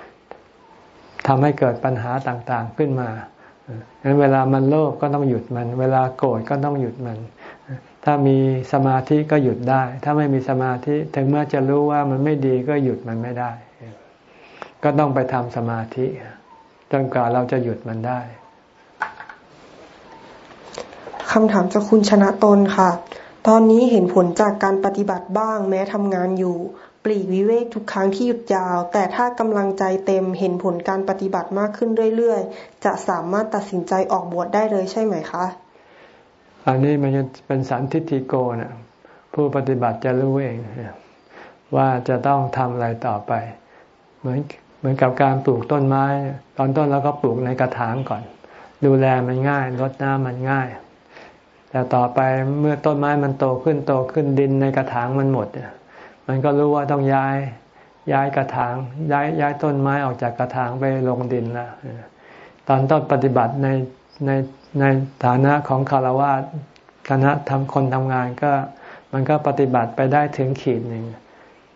ๆทำให้เกิดปัญหาต่างๆขึ้นมาดังนั้นเวลามันโลภก็ต้องหยุดมัน เวลาโกรธก็ต้องหยุดมัน ถ้ามีสมาธิก็หยุดได้ ถ้าไม่มีสมาธิถึงแม้จะรู้ว่ามันไม่ดีก็หยุดมันไม่ได้ ก็ต้องไปทำสมาธิจนกว่าเราจะหยุดมันได้ คำถามจากคุณชนะตนค่ะ ตอนนี้เห็นผลจากการปฏิบัติบ้างแม้ทำงานอยู่ ปลีกวิเวกทุกครั้งที่หยุดยาว แต่ถ้ากำลังใจเต็มเห็นผลการปฏิบัติมากขึ้นเรื่อยๆ จะสามารถตัดสินใจออกบวชได้เลยใช่ไหมคะ อันนี้มันจะเป็นสันทิฏฐิโกนะผู้ปฏิบัติจะรู้เองว่าจะต้องทำอะไรต่อไป เหมือนเหมือนกับการปลูกต้นไม้ ตอนต้นเราก็ปลูกในกระถางก่อน ดูแลมันง่ายรดน้ำมันง่าย แต่ต่อไปเมื่อต้นไม้มันโตขึ้นโตขึ้นดินในกระถางมันหมด มันก็รู้ว่าต้องย้ายย้ายกระถางย้ายย้ายต้นไม้ออกจากกระถางไปลงดินละตอนต้นปฏิบัติในในในฐานะของคารวะคณะทำคนทำงานก็มันก็ปฏิบัติไปได้ถึงขีดหนึ่ง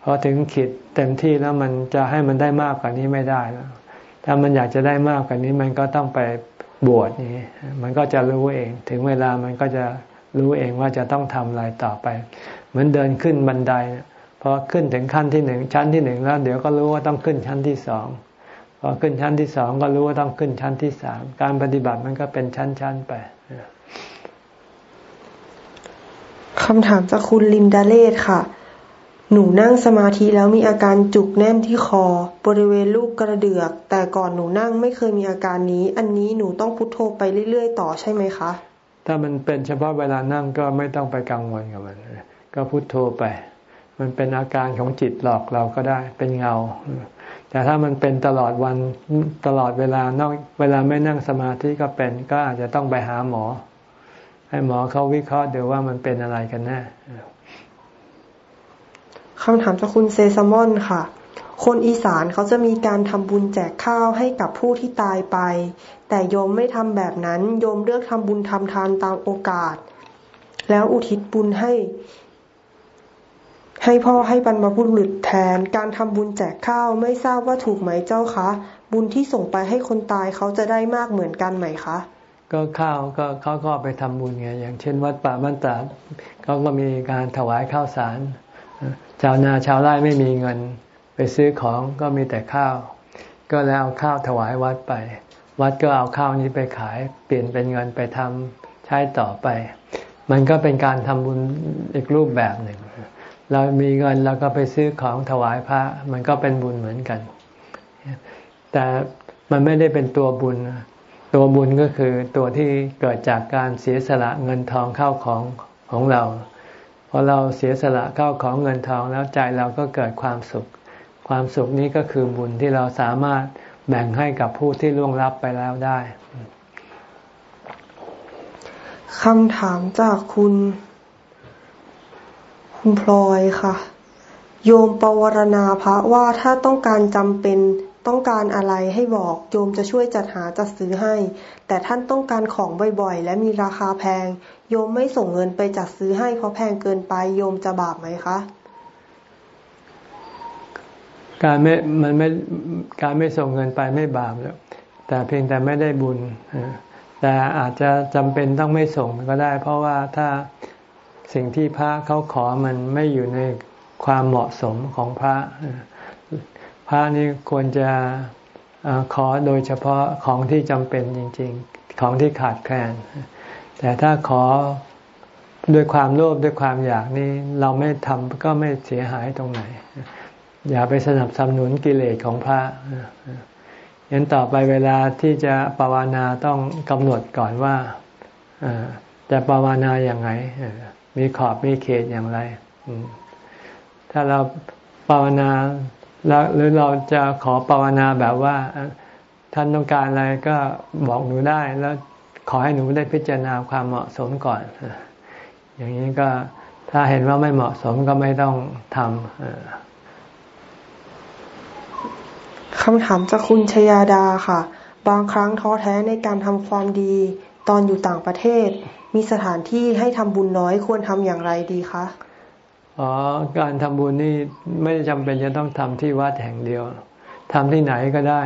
พอถึงขีดเต็มที่แล้วมันจะให้มันได้มากกว่านี้ไม่ได้แล้วถ้ามันอยากจะได้มากกว่านี้มันก็ต้องไป บวชนี้มันก็จะรู้เอง ถึงเวลามันก็จะรู้เองว่าจะต้องทำอะไรต่อไป เหมือนเดินขึ้นบันไดพอขึ้นถึงขั้นที่หนึ่งชั้นที่หนึ่งแล้ว เดี๋ยวก็รู้ว่าต้องขึ้นชั้นที่สองพอขึ้นชั้นที่สองก็รู้ว่าต้องขึ้นชั้นที่สามการปฏิบัติมันก็เป็นชั้นๆไปคำถามจากคุณลินดาเลศค่ะ หนูนั่งสมาธิแล้วมีอาการจุกแน่นที่คอบริเวณลูกกระเดือก แต่ก่อนหนูนั่งไม่เคยมีอาการนี้ อันนี้หนูต้องพุโทโธไปเรื่อยๆ ต่อใช่ไหมคะ ถ้ามันเป็นเฉพาะเวลานั่งก็ไม่ต้องไปกังวลกับมัน ก็พุโทโธไป มันเป็นอาการของจิตหลอกเราก็ได้เป็นเงา แต่ถ้ามันเป็นตลอดวันตลอดเวลานอกเวลาไม่นั่งสมาธิก็เป็น ก็อาจจะต้องไปหาหมอ ให้หมอเขาวิเคราะห์เดี๋ยวว่ามันเป็นอะไรกันแน่ คำถามจากคุณเซซามอนค่ะ คนอีสานเขาจะมีการทำบุญแจกข้าวให้กับผู้ที่ตายไป แต่โยมไม่ทำแบบนั้น โยมเลือกทำบุญทำทานตามโอกาส แล้วอุทิศบุญให้ ให้พ่อให้บรรพบุรุษแทน การทำบุญแจกข้าวไม่ทราบว่าถูกไหมเจ้าคะ บุญที่ส่งไปให้คนตายเขาจะได้มากเหมือนกันไหมคะก็ข้าวก็เขาก็ไปทำบุญไงอย่างเช่น วัดป่าบ้านตาเขาก็มีการถวายข้าวสาร ชาวนาชาวไร่ไม่มีเงินไปซื้อของก็มีแต่ข้าว ก็แล้วเอาข้าวถวายวัดไป วัดก็เอาข้าวนี้ไปขายเปลี่ยนเป็นเงินไปทำใช้ต่อไป มันก็เป็นการทำบุญอีกรูปแบบหนึ่ง เรามีเงินเราก็ไปซื้อของถวายพระ มันก็เป็นบุญเหมือนกัน แต่มันไม่ได้เป็นตัวบุญ ตัวบุญก็คือตัวที่เกิดจากการเสียสละเงินทองเข้าของของเรา พอเราเสียสละเข้าของเงินทองแล้วใจเราก็เกิดความสุข ความสุขนี้ก็คือบุญที่เราสามารถแบ่งให้กับผู้ที่ล่วงลับไปแล้วได้คำถามจากคุณ คุณพลอยค่ะ โยมปวารณาพระว่าถ้าต้องการจำเป็นต้องการอะไรให้บอกโยมจะช่วยจัดหาจัดซื้อให้ แต่ท่านต้องการของบ่อยๆ และมีราคาแพง โยมไม่ส่งเงินไปจัดซื้อให้เพราะแพงเกินไปโยมจะบาปไหมคะ การไม่ มันไม่ การไม่ส่งเงินไปไม่บาปแล้วแต่เพียงแต่ไม่ได้บุญ แต่อาจจะจำเป็นต้องไม่ส่งก็ได้ เพราะว่าถ้าสิ่งที่พระเขาขอมันไม่อยู่ในความเหมาะสมของพระ พระนี่ควรจะขอโดยเฉพาะของที่จำเป็นจริง ๆ ของที่ขาดแคลน แต่ถ้าขอด้วยความโลภด้วยความอยากนี่เราไม่ทำก็ไม่เสียหายตรงไหน อย่าไปสนับสนุนกิเลสของพระยันต่อไปเวลาที่จะภาวนาต้องกำหนดก่อนว่าจะภาวนาอย่างไรมีขอบมีเขตอย่างไร ถ้าเราภาวนาแล้วหรือเราจะขอภาวนาแบบว่าท่านต้องการอะไรก็บอกหนูได้แล้ว ขอให้หนูได้พิจารณาความเหมาะสมก่อน อย่างนี้ก็ถ้าเห็นว่าไม่เหมาะสมก็ไม่ต้องทำคำถามจากคุณชยาดาค่ะ บางครั้งท้อแท้ในการทำความดี ตอนอยู่ต่างประเทศ มีสถานที่ให้ทำบุญน้อยควรทำอย่างไรดีคะอ๋อการทำบุญนี่ไม่จำเป็นจะต้องทำที่วัดแห่งเดียวทำที่ไหนก็ได้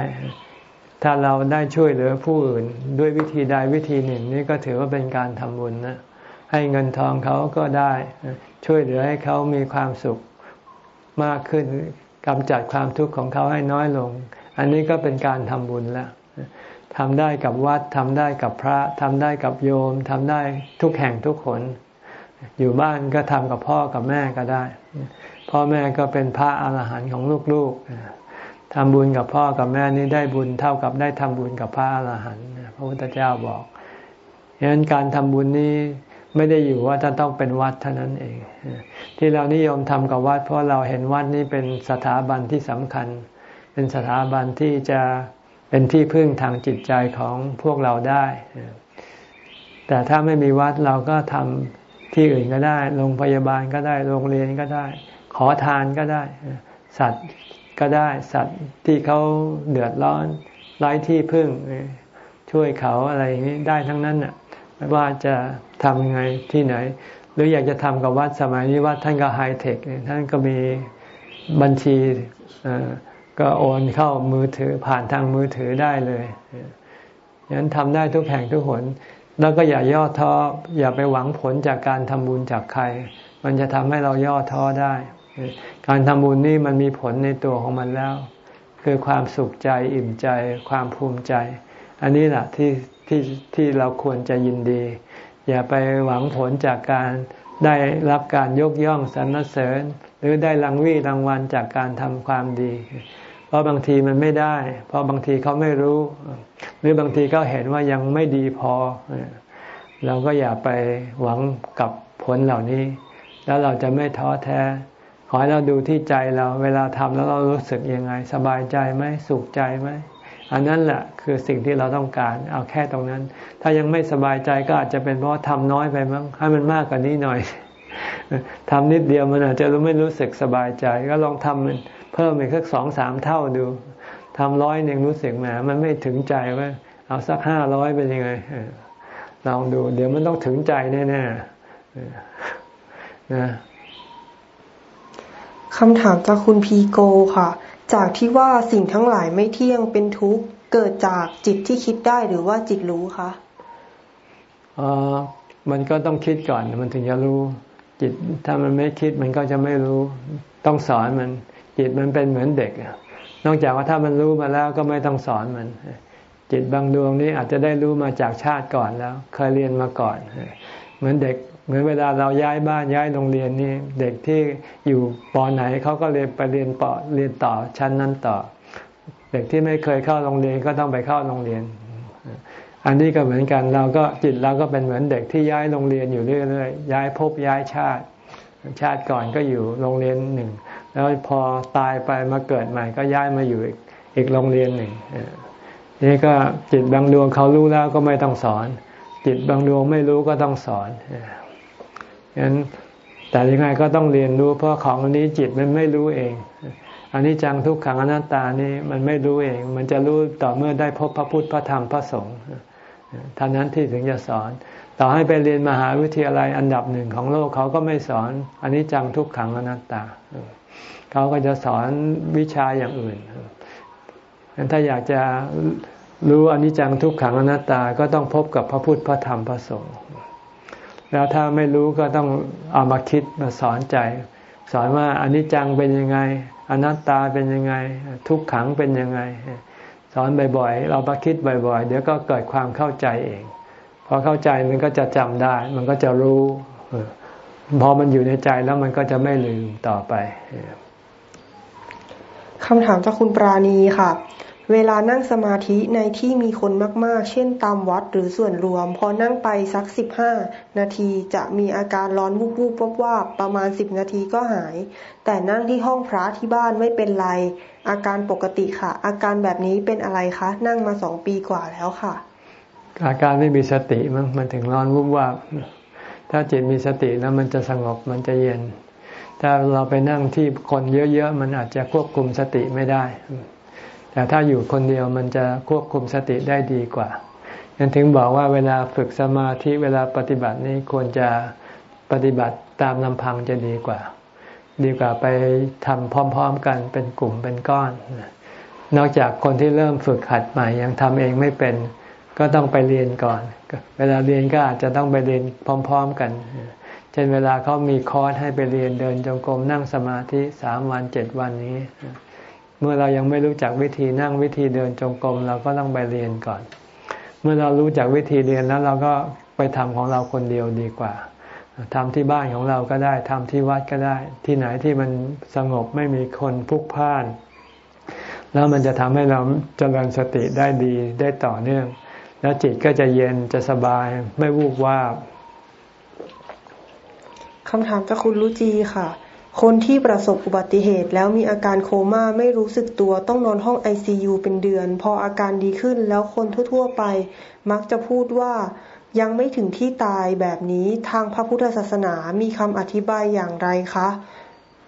ถ้าเราได้ช่วยเหลือผู้อื่นด้วยวิธีใดวิธีหนึ่ง นี่ก็ถือว่าเป็นการทำบุญนะให้เงินทองเขาก็ได้ช่วยเหลือให้เขามีความสุขมากขึ้นกำจัดความทุกข์ของเขาให้น้อยลง อันนี้ก็เป็นการทำบุญแล้วทำได้กับวัดทำได้กับพระทำได้กับโยมทำได้ทุกแห่งทุกคน อยู่บ้านก็ทำกับพ่อกับแม่ก็ได้ พ่อแม่ก็เป็นพระอาหารหันต์ของลูกๆ ทำบุญกับพ่อกับแม่นี้ได้บุญเท่ากับได้ทำบุญกับพระอรหันต์พระพุทธเจ้าบอกฉะนั้นการทำบุญนี้ไม่ได้อยู่ว่าจะต้องเป็นวัดเท่านั้นเอง ที่เรานิยมทำกับวัด เพราะเราเห็นวัดนี้เป็นสถาบันที่สำคัญ เป็นสถาบันที่จะเป็นที่พึ่งทางจิตใจของพวกเราได้ แต่ถ้าไม่มีวัดเราก็ทำที่อื่นก็ได้ โรงพยาบาลก็ได้ โรงเรียนก็ได้ ขอทานก็ได้ สัตว์ ก็ได้สัตว์ที่เขาเดือดร้อนไร้ที่พึ่ง ช่วยเขาอะไรอย่างนี้ได้ทั้งนั้นน่ะไม่ว่าจะทำยังไงที่ไหน หรืออยากจะทำกับวัดสมัยนี้วัดท่านก็ไฮเทคท่านก็มีบัญชีก็โอนเข้ามือถือผ่านทางมือถือได้เลยฉะนั้นทำได้ทุกแห่งทุกหน แล้วก็อย่าย่อท้ออย่าไปหวังผลจากการทำบุญจากใคร มันจะทำให้เราย่อท้อได้ การทำบุญนี่มันมีผลในตัวของมันแล้ว คือความสุขใจอิ่มใจ ความภูมิใจ อันนี้แหละที่ที่ที่เราควรจะยินดี อย่าไปหวังผลจากการได้รับการยกย่องสรรเสริญ หรือได้รางวีรางวัลจากการทำความดี เพราะบางทีมันไม่ได้ เพราะบางทีเขาไม่รู้ หรือบางทีเขาเห็นว่ายังไม่ดีพอ เราก็อย่าไปหวังกับผลเหล่านี้ แล้วเราจะไม่ท้อแท้ ขอให้เราดูที่ใจเรา เวลาทำแล้วเรารู้สึกยังไง สบายใจไหมสุขใจไหมอันนั้นแหละคือสิ่งที่เราต้องการ เอาแค่ตรงนั้น ถ้ายังไม่สบายใจก็อาจจะเป็นเพราะทำน้อยไปมั้งให้มันมากกว่านี้หน่อยทำนิดเดียวมันอาจจะไม่รู้สึกสบายใจ ก็ลองทำมันเพิ่มอีกสักสองสามเท่าดูทำร้อยหนึ่งรู้สึกแหมมันไม่ถึงใจว่าเอาสักห้าร้อยเป็นยังไงลองดู เดี๋ยวมันต้องถึงใจแน่ๆนะ คำถามจากคุณพีโกค่ะ จากที่ว่าสิ่งทั้งหลายไม่เที่ยงเป็นทุกข์เกิดจากจิตที่คิดได้หรือว่าจิตรู้คะอ๋อมันก็ต้องคิดก่อนมันถึงจะรู้จิตถ้ามันไม่คิดมันก็จะไม่รู้ต้องสอนมันจิตมันเป็นเหมือนเด็กนอกจากว่าถ้ามันรู้มาแล้วก็ไม่ต้องสอนมัน จิตบางดวงนี้อาจจะได้รู้มาจากชาติก่อนแล้ว เคยเรียนมาก่อน เหมือนเด็ก เหมือนเวลาเราย้ายบ้านย้ายโรงเรียนนี่เด็กที่อยู่ปอไหนเขาก็เรียนไปเรียนปอเรียนต่อชั้นนั้นต่อ เด็กที่ไม่เคยเข้าโรงเรียนก็ต้องไปเข้าโรงเรียน อันนี้ก็เหมือนกันเราก็จิตเราก็เป็นเหมือนเด็กที่ย้ายโรงเรียนอยู่เรื่อยๆย้ายภพย้ายชาติ ชาติก่อนก็อยู่โรงเรียนหนึ่ง แล้วพอตายไปมาเกิดใหม่ก็ย้ายมาอยู่อีกอีกโรงเรียนหนึ่งนี่ก็จิตบางดวงเขารู้แล้วก็ไม่ต้องสอน จิตบางดวงไม่รู้ก็ต้องสอน ฉะนั้นแต่ยังไงก็ต้องเรียนรู้ เพราะของอันนี้จิตมันไม่รู้เองอันนี้จังทุกขังอนัตตานี่มันไม่รู้เอง มันจะรู้ต่อเมื่อได้พบพระพุทธพระธรรมพระสงฆ์ท่านั้นที่ถึงจะสอน ต่อให้ไปเรียนมหาวิทยาลัยอันดับหนึ่งของโลกเขาก็ไม่สอนอันนี้จังทุกขังอนัตตาเขาก็จะสอนวิชาอย่างอื่นถ้าอยากจะรู้อนิจจังทุกขังอนัตตา ก็ต้องพบกับพระพุทธพระธรรมพระสงฆ์ แล้วถ้าไม่รู้ก็ต้องเอามาคิดมาสอนใจ สอนว่าอนิจจังเป็นยังไง อนัตตาเป็นยังไง ทุกขังเป็นยังไง สอนบ่อยๆ เรามาคิดบ่อย ๆ เดี๋ยวก็เกิดความเข้าใจเองพอเข้าใจมันก็จะจำได้ มันก็จะรู้พอมันอยู่ในใจแล้วมันก็จะไม่ลืมต่อไปคำถามจากคุณปราณีค่ะ เวลานั่งสมาธิในที่มีคนมากๆ เช่นตามวัดหรือส่วนรวม พอนั่งไปสักสิบห้านาทีจะมีอาการร้อนวุบวุบวับวับประมาณสิบนาทีก็หาย แต่นั่งที่ห้องพระที่บ้านไม่เป็นไร อาการปกติค่ะ อาการแบบนี้เป็นอะไรคะ นั่งมาสองปีกว่าแล้วค่ะ อาการไม่มีสติมันมันถึงร้อนวุบวับถ้าจิตมีสติแล้วมันจะสงบมันจะเย็น ถ้าเราไปนั่งที่คนเยอะๆมันอาจจะควบคุมสติไม่ได้ แต่ถ้าอยู่คนเดียวมันจะควบคุมสติได้ดีกว่ายันถึงบอกว่าเวลาฝึกสมาธิเวลาปฏิบัตินี้ควรจะปฏิบัติตามลำพังจะดีกว่า ดีกว่าไปทำพร้อม ๆ กันเป็นกลุ่มเป็นก้อน นอกจากคนที่เริ่มฝึกหัดใหม่ยังทำเองไม่เป็น ก็ต้องไปเรียนก่อน เวลาเรียนก็อาจจะต้องไปเรียนพร้อม ๆ กัน เช่นเวลาเขามีคอร์สให้ไปเรียนเดินจงกรมนั่งสมาธิสามวันเจ็ดวันนี้ เมื่อเรายังไม่รู้จักวิธีนั่งวิธีเดินจงกรมเราก็ต้องไปเรียนก่อน เมื่อเรารู้จากวิธีเรียนแล้วเราก็ไปทำของเราคนเดียวดีกว่าทำที่บ้านของเราก็ได้ทำที่วัดก็ได้ ที่ไหนที่มันสงบไม่มีคนพลุกพล่าน แล้วมันจะทำให้เราเจริญสติได้ดีได้ต่อเนื่อง แล้วจิตก็จะเย็นจะสบายไม่วูบวาบคำถามจากคุณรุจีค่ะ คนที่ประสบอุบัติเหตุแล้วมีอาการโคม่าไม่รู้สึกตัวต้องนอนห้องไอซียูเป็นเดือน พออาการดีขึ้นแล้วคนทั่ว ๆ ไป มักจะพูดว่ายังไม่ถึงที่ตายแบบนี้ทางพระพุทธศาสนามีคำอธิบายอย่างไรคะ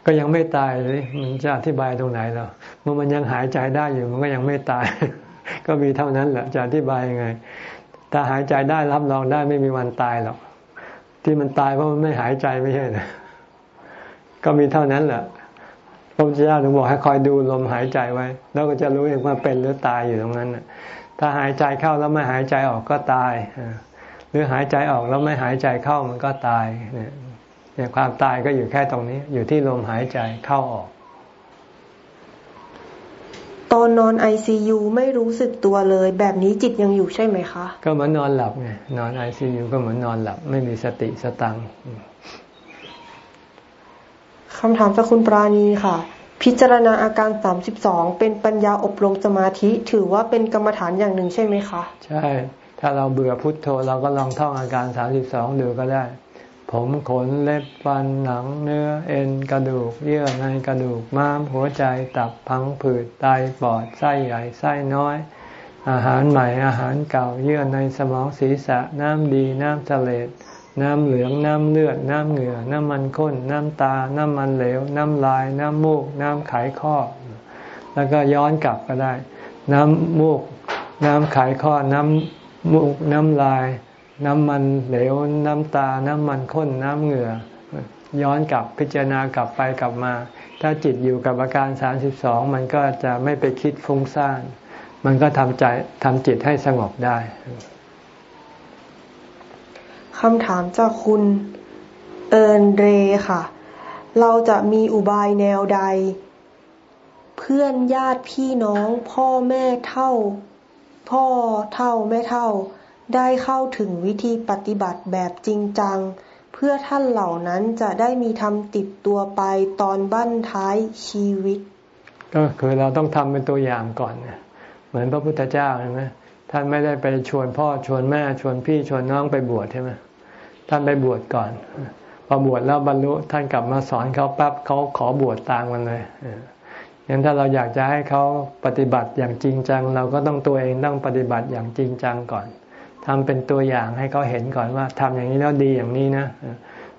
ก็ยังไม่ตายเลยมันจะอธิบายตรงไหนหรอเมื่อมันยังหายใจได้อยู่มันก็ยังไม่ตาย ก็มีเท่านั้นแหละจะอธิบายยังไง ถ้าหายใจได้รับรองได้ไม่มีวันตายหรอกที่มันตายเพราะมันไม่หายใจไม่ใช่นะ ก็มีเท่านั้นแหละพระพุทธเจ้าถึงบอกให้คอยดูลมหายใจไว้ แล้วก็จะรู้เองว่าเป็นหรือตายอยู่ตรงนั้นถ้าหายใจเข้าแล้วไม่หายใจออกก็ตายหรือหายใจออกแล้วไม่หายใจเข้ามันก็ตายเนี่ยความตายก็อยู่แค่ตรงนี้ อยู่ที่ลมหายใจเข้าออก ตอนนอนไอซียูไม่รู้สึกตัวเลย แบบนี้จิตยังอยู่ใช่ไหมคะ ก็เหมือนนอนหลับไงนอนไอซียูก็เหมือนนอนหลับ ไม่มีสติสตังค คำถามจากคุณปราณีค่ะ พิจารณาอาการสามสิบสองเป็นปัญญาอบรมสมาธิ ถือว่าเป็นกรรมฐานอย่างหนึ่งใช่ไหมคะ ใช่ ถ้าเราเบื่อพุทโธเราก็ลองท่องอาการสามสิบสองดูก็ได้ ผมขนเล็บฟันหนังเนื้อเอ็นกระดูก เยื่อในกระดูกม้ามหัวใจตับพังผืดไตปอดไส้ใหญ่ไส้น้อย อาหารใหม่อาหารเก่าเยื่อในสมองศีรษะน้ำดีน้ำทะเล น้ำเหลือง น้ำเลือด น้ำเหงื่อ น้ำมันข้น น้ำตา น้ำมันเหลว น้ำลาย น้ำมูก น้ำไขข้อ แล้วก็ย้อนกลับก็ได้ น้ำมูก น้ำไขข้อ น้ำมูก น้ำลาย น้ำมันเหลว น้ำตา น้ำมันข้น น้ำเหงื่อ ย้อนกลับพิจารณากลับไปกลับมา ถ้าจิตอยู่กับอาการสามสิบสองมันก็จะไม่ไปคิดฟุ้งซ่าน มันก็ทำใจทำจิตให้สงบได้ คำถามจากคุณเอิร์นเรค่ะ เราจะมีอุบายแนวใด เพื่อนญาติพี่น้องพ่อแม่เท่า พ่อเท่าแม่เท่า ได้เข้าถึงวิธีปฏิบัติแบบจริงจัง เพื่อท่านเหล่านั้นจะได้มีทำติดตัวไปตอนบั้นท้ายชีวิต ก็คือเราต้องทำเป็นตัวอย่างก่อน เหมือนพระพุทธเจ้าใช่ไหมท่านไม่ได้ไปชวนพ่อชวนแม่ชวนพี่ชวนน้องไปบวชใช่ไหม ท่านไปบวชก่อน พอบวชแล้วบรรลุท่านกลับมาสอนเขาปั๊บเขาขอบวชตามกันเลยงั้นถ้าเราอยากจะให้เขาปฏิบัติอย่างจริงจัง เราก็ต้องตัวเองต้องปฏิบัติอย่างจริงจังก่อนทำเป็นตัวอย่างให้เขาเห็นก่อนว่าทำอย่างนี้แล้วดีอย่างนี้นะ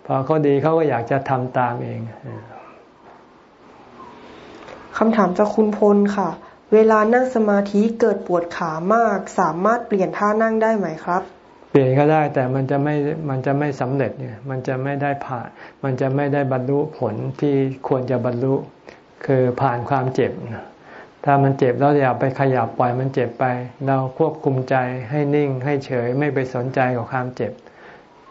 พอเขาดีเขาก็อยากจะทำตามเองคำถามจากคุณพลค่ะ เวลานั่งสมาธิเกิดปวดขามาก สามารถเปลี่ยนท่านั่งได้ไหมครับ เปลี่ยนก็ได้แต่มันจะไม่มันจะไม่สำเร็จเนี่ยมันจะไม่ได้ผ่าน มันจะไม่ได้บรรลุผลที่ควรจะบรรลุ คือผ่านความเจ็บ ถ้ามันเจ็บแล้วอย่าไปขยับปล่อยมันเจ็บไป เราควบคุมใจให้นิ่งให้เฉยไม่ไปสนใจกับความเจ็บ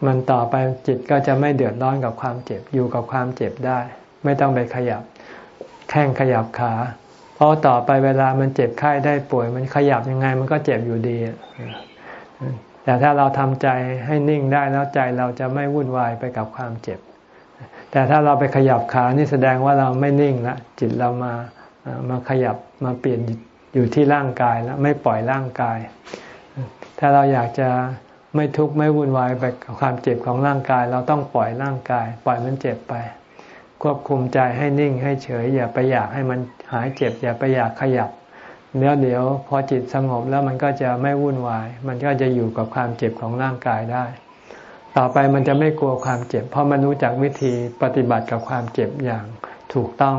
มันต่อไปจิตก็จะไม่เดือดร้อนกับความเจ็บอยู่กับความเจ็บได้ ไม่ต้องไปขยับแข้งขยับขา เพราะต่อไปเวลามันเจ็บไข้ได้ป่วย มันขยับยังไงมันก็เจ็บอยู่ดี แต่ถ้าเราทำใจให้นิ่งได้แล้วใจเราจะไม่วุ่นวายไปกับความเจ็บ แต่ถ้าเราไปขยับขานี่แสดงว่าเราไม่นิ่งละจิตเรามามาขยับมาเปลี่ยนอยู่ที่ร่างกายแล้วไม่ปล่อยร่างกาย ถ้าเราอยากจะไม่ทุกข์ไม่วุ่นวายไปกับความเจ็บของร่างกาย เราต้องปล่อยร่างกาย ปล่อยมันเจ็บไป ควบคุมใจให้นิ่งให้เฉย อย่าไปอยากให้มันหายเจ็บ อย่าไปอยากขยับ เดี๋ยวเดี๋ยวพอจิตสงบแล้วมันก็จะไม่วุ่นวาย มันก็จะอยู่กับความเจ็บของร่างกายได้ ต่อไปมันจะไม่กลัวความเจ็บ เพราะมันรู้จักวิธีปฏิบัติกับความเจ็บอย่างถูกต้อง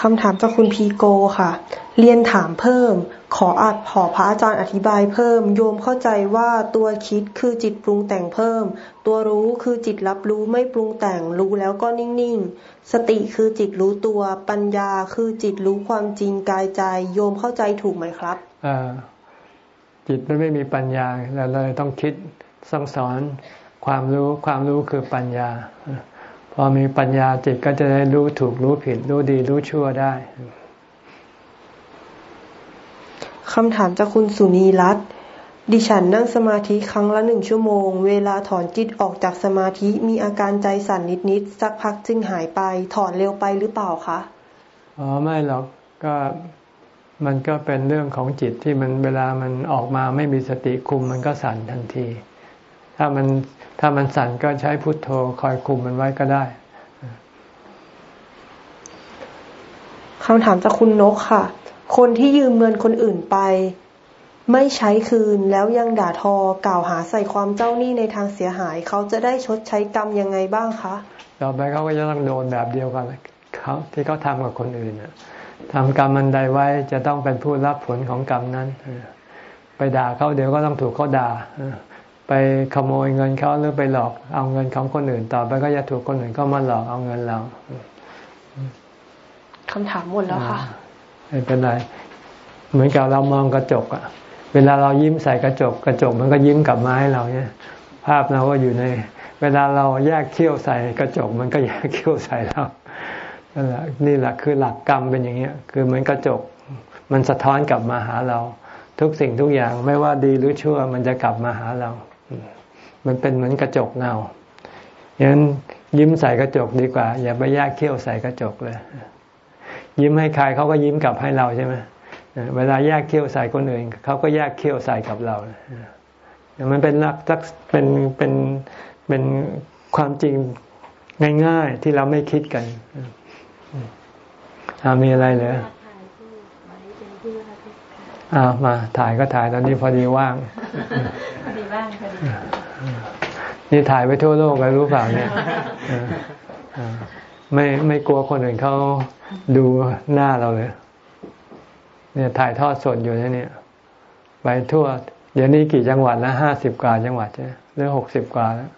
คำถามจากคุณพีโกค่ะ เรียนถามเพิ่ม ขออัดขอพระอาจารย์อธิบายเพิ่ม โยมเข้าใจว่าตัวคิดคือจิตปรุงแต่งเพิ่ม ตัวรู้คือจิตรับรู้ไม่ปรุงแต่งรู้แล้วก็นิ่งๆ สติคือจิตรู้ตัว ปัญญาคือจิตรู้ความจริงกายใจ โยมเข้าใจถูกไหมครับจิตมันไม่มีปัญญาเราเลยต้องคิดสั่งสอนความรู้ความรู้คือปัญญา พอมีปัญญาจิตก็จะได้รู้ถูกรู้ผิด รู้ดีรู้ชั่วได้คำถามจากคุณสุนีรัตน์ดิฉันนั่งสมาธิครั้งละหนึ่งชั่วโมง เวลาถอนจิตออกจากสมาธิมีอาการใจสั่นนิดๆสักพักจึงหายไป ถอนเร็วไปหรือเปล่าคะอ๋อไม่หรอกก็มันก็เป็นเรื่องของจิตที่มันเวลามันออกมาไม่มีสติคุมมันก็สั่นทันที ถ้ามันถ้ามันสั่นก็ใช้พุทโธคอยคุมมันไว้ก็ได้คำถามจากคุณนกค่ะ คนที่ยืมเงินคนอื่นไป ไม่ใช้คืนแล้วยังด่าทอกล่าวหาใส่ความเจ้าหนี้ในทางเสียหาย เขาจะได้ชดใช้กรรมยังไงบ้างคะต่อไปเขาก็จะต้องโดนแบบเดียวกันเขาที่เขาทำกับคนอื่นทำกรรมมันใดไว้จะต้องเป็นผู้รับผลของกรรมนั้น ไปด่าเขาเดี๋ยวก็ต้องถูกเขาด่า ไปขโมยเงินเขาหรือไปหลอกเอาเงินของคนอื่น ต่อไปก็จะถูกคนอื่นก็มาหลอกเอาเงินเราคำถามหมดแล้วค่ะไม่เป็นไร เหมือนกับเรามองกระจกอะเวลาเรายิ้มใส่กระจก กระจกมันก็ยิ้มกลับมาให้เราเนี่ย ภาพเราก็อยู่ใน เวลาเราแยกเขี้ยวใส่กระจก มันก็แยกเขี้ยวใส่เรานั่นแหละนี่แหละคือหลักกรรมเป็นอย่างเงี้ย คือเหมือนกระจก มันสะท้อนกลับมาหาเรา ทุกสิ่งทุกอย่างไม่ว่าดีหรือชั่ว มันจะกลับมาหาเรา มันเป็นเหมือนกระจกเงาอย่างนั้นยิ้มใส่กระจกดีกว่า อย่าไปแยกเขี้ยวใส่กระจกเลย ยิ้มให้ใครเขาก็ยิ้มกลับให้เราใช่ไหมเวลาแยกเขี้ยวใส่คนอื่นเขาก็แยกเขี้ยวใส่กับเรามันเป็นลักษเป็นเป็นเป็นความจริงง่ายๆที่เราไม่คิดกันอามีอะไรเหรออ้าวมาถ่ายก็ถ่ายตอนนี้พอดีว่างพอดีว่างพอดีนี่ถ่ายไปทั่วโลกเลยรู้เปล่าเนี่ยไม่ไม่กลัวคนอื่นเขาดูหน้าเราเลย เนี่ยถ่ายทอดสดอยู่เนี่ย ไปทั่ว เดี๋ยวนี้กี่จังหวัดแล้วห้าสิบกว่าจังหวัดใช่หรือหกสิบกว่าแล้ว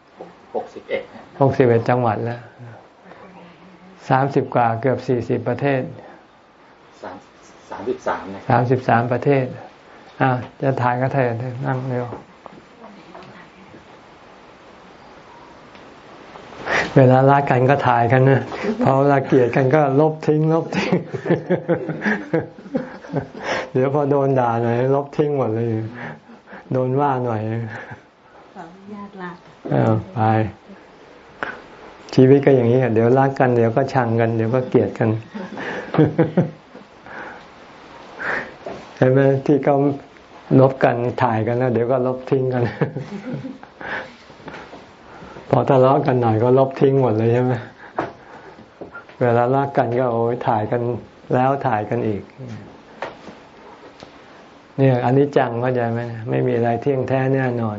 หกสิบเอ็ดหกสิบเอ็ดจังหวัดแล้วสามสิบกว่าเกือบสี่สิบประเทศสามสามสิบสามสามสิบสามประเทศอ่าจะถ่ายก็ถ่ายนั่งเร็ว เวลารักกันก็ถ่ายกันนะพอเวลาเกลียดกันก็ลบทิ้ง ลบทิ้ง เดี๋ยวพอโดนด่าหน่อยลบทิ้งหมดเลย โดนว่าหน่อยญาติละไปชีวิตก็อย่างนี้เดี๋ยวรักกันเดี๋ยวก็ชังกันเดี๋ยวก็เกลียดกันเห็นไหมที่เขาลบกันถ่ายกันแล้วเดี๋ยวก็ลบทิ้งกัน พอทะเลาะกันหน่อยก็ลบทิ้งหมดเลยใช่ไหมเวลารักกันก็โอ้ยถ่ายกันแล้วถ่ายกันอีก เนี่ยอันนี้จังเข้าใจไหมไม่มีอะไรเที่ยงแท้แน่นอน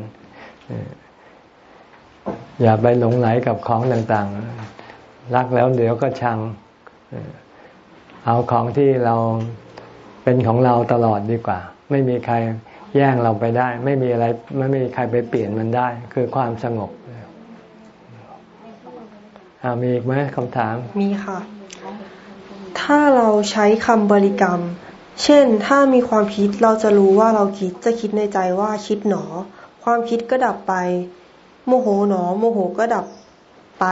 อย่าไปหลงไหลกับของต่างๆ รักแล้วเดี๋ยวก็ชัง เอาของที่เราเป็นของเราตลอดดีกว่า ไม่มีใครแย่งเราไปได้ ไม่มีอะไรไม่มีใครไปเปลี่ยนมันได้ คือความสงบ มีอีกไหมคำถาม มีค่ะ ถ้าเราใช้คำบริกรรม เช่น ถ้ามีความคิดเราจะรู้ว่าเราคิดจะคิดในใจว่าคิดหนอ ความคิดก็ดับไป โมโหหนอ โมโหก็ดับไป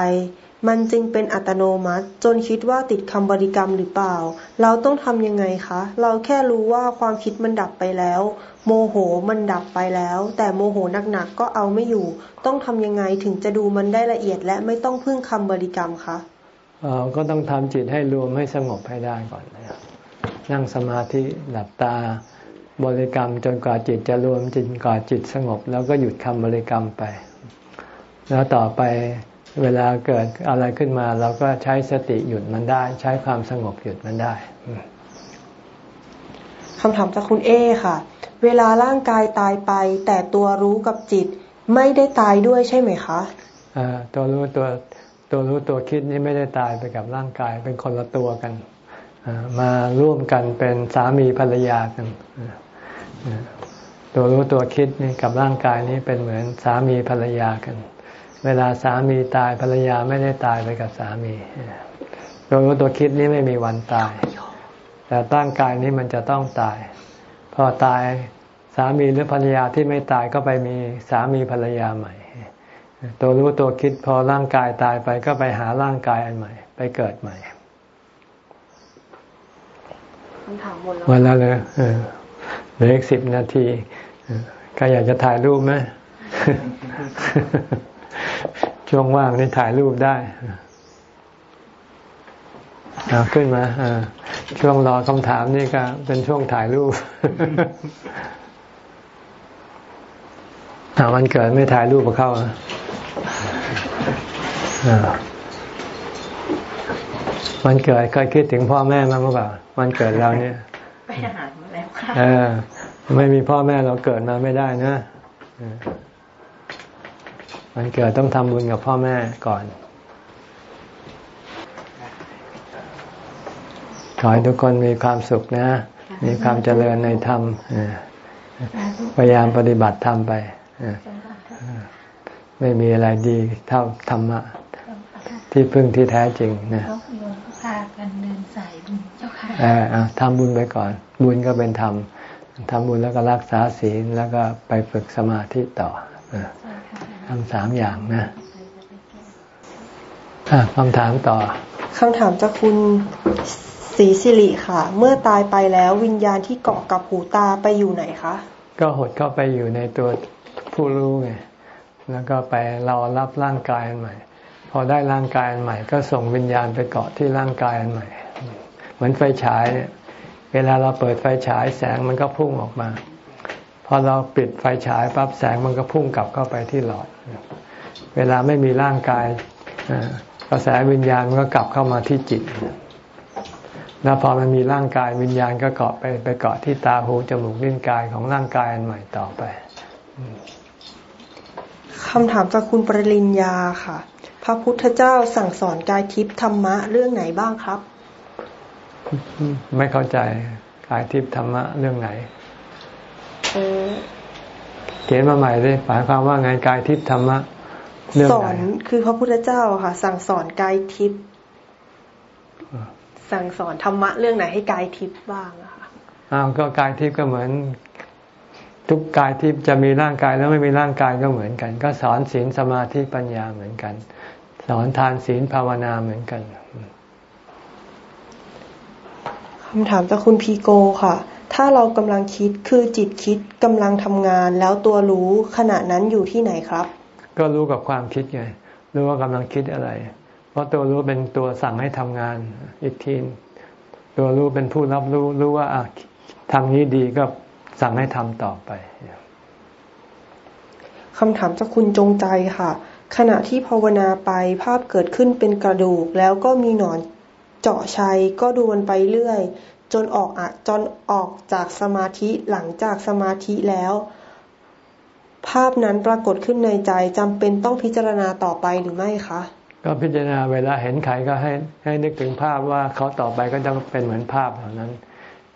มันจึงเป็นอัตโนมัติ จนคิดว่าติดคำบริกรรมหรือเปล่า เราต้องทำยังไงคะ เราแค่รู้ว่าความคิดมันดับไปแล้ว โมโหมันดับไปแล้ว แต่โมโหหนักๆก็เอาไม่อยู่ ต้องทำยังไงถึงจะดูมันได้ละเอียด และไม่ต้องพึ่งคำบริกรรมคะออก็ต้องทำจิตให้รวมให้สงบให้ได้ก่อนนะนั่งสมาธิหลับตาบริกรรมจนกว่าจิตจะรวมจนกว่าจิตสงบ แล้วก็หยุดคำบริกรรมไป แล้วต่อไป เวลาเกิดอะไรขึ้นมา เราก็ใช้สติหยุดมันได้ ใช้ความสงบหยุดมันได้คำถามจากคุณเอค่ะ เวลาร่างกายตายไป แต่ตัวรู้กับจิตไม่ได้ตายด้วยใช่ไหมคะอ่าตัวรู้ตัวตัวรู้ตัวคิดนี่ไม่ได้ตายไปกับร่างกาย เป็นคนละตัวกันมาร่วมกันเป็นสามีภรรยากันตัวรู้ตัวคิดนี่กับร่างกายนี้เป็นเหมือนสามีภรรยากัน เวลาสามีตายภรรยาไม่ได้ตายไปกับสามี ตัวรู้ตัวคิดนี้ไม่มีวันตาย แต่ตั้งกายนี้มันจะต้องตาย พอตายสามีหรือภรรยาที่ไม่ตายก็ไปมีสามีภรรยาใหม่ ตัวรู้ตัวคิดพอร่างกายตายไปก็ไปหาร่างกายอันใหม่ ไปเกิดใหม่คำถามหมดแล้วเลยเหลืออีกสิบนาทีใครอยากจะถ่ายรูปไหม ช่วงว่างนี่ถ่ายรูปได้เอาขึ้นมาช่วงรอคำถามนี่ก็เป็นช่วงถ่ายรูปวันเกิดไม่ถ่ายรูปกับเขาวันเกิดเคยคิดถึงพ่อแม่มั้งหรือเปล่าวันเกิดเราเนี่ยไปหามาแล้วค่ะเออไม่มีพ่อแม่เราเกิดมาไม่ได้นะ วันเกิดต้องทำบุญกับพ่อแม่ก่อน ขอให้ทุกคนมีความสุขนะ มีความเจริญในธรรมพยายามปฏิบัติธรรมไปไม่มีอะไรดีเท่าธรรมะ ที่พึ่งที่แท้จริงนะพากันเดินสายบุญเจ้าค่ะทำบุญไปก่อน บุญก็เป็นธรรมทำบุญแล้วก็รักษาศีลแล้วก็ไปฝึกสมาธิต่อ ทำสามอย่างนะคำถามต่อคำถามจากคุณศรีสิริค่ะ เมื่อตายไปแล้ววิญญาณที่เกาะกับหูตาไปอยู่ไหนคะ ก็หดเข้าไปอยู่ในตัวผู้รู้ไงแล้วก็ไปเรารับร่างกายอันใหม่ พอได้ร่างกายอันใหม่ ก็ส่งวิญญาณไปเกาะที่ร่างกายอันใหม่ เหมือนไฟฉายเนี่ยเวลาเราเปิดไฟฉายแสงมันก็พุ่งออกมา พอเราปิดไฟฉายปั๊บแสงมันก็พุ่งกลับเข้าไปที่หลอด เวลาไม่มีร่างกายกระแสวิญญาณมันก็กลับเข้ามาที่จิต แล้วพอมันมีร่างกายวิญญาณก็เกาะไปไปเกาะที่ตาหูจมูกลิ้นกายของร่างกายอันใหม่ต่อไปคำถามจากคุณปริญญาค่ะ พระพุทธเจ้าสั่งสอนกายทิพย์ธรรมะเรื่องไหนบ้างครับ ไม่เข้าใจกายทิพย์ธรรมะเรื่องไหน เขียนมาใหม่เลยหมายความว่าไงกายทิพย์ธรรมะเรื่องไหนสอนคือพระพุทธเจ้าค่ะ สั่งสอนกายทิพย์สั่งสอนธรรมะเรื่องไหนให้กายทิพย์บ้างอะค่ะอ้าวก็กายทิพย์ก็เหมือน ทุกกายทิพย์จะมีร่างกายแล้วไม่มีร่างกายก็เหมือนกัน ก็สอนศีลสมาธิปัญญาเหมือนกัน สอนทานศีลภาวนาเหมือนกันคำถามจากคุณพีโกค่ะ ถ้าเรากำลังคิดคือจิตคิดกำลังทำงาน แล้วตัวรู้ขณะนั้นอยู่ที่ไหนครับ ก็รู้กับความคิดไงรู้ว่ากำลังคิดอะไร เพราะตัวรู้เป็นตัวสั่งให้ทำงานอีกทีตัวรู้เป็นผู้รับรู้รู้ว่าทำนี้ดีก็สั่งให้ทำต่อไปคำถามจากคุณจงใจค่ะ ขณะที่ภาวนาไปภาพเกิดขึ้นเป็นกระดูก แล้วก็มีหนอนเจาะชัยก็ดูมันไปเรื่อย จนออกอะจนออกจากสมาธิหลังจากสมาธิแล้ว ภาพนั้นปรากฏขึ้นในใจจำเป็นต้องพิจารณาต่อไปหรือไม่คะ ก็พิจารณาเวลาเห็นใครก็ให้ให้นึกถึงภาพว่าเขาต่อไปก็จะเป็นเหมือนภาพเหล่านั้น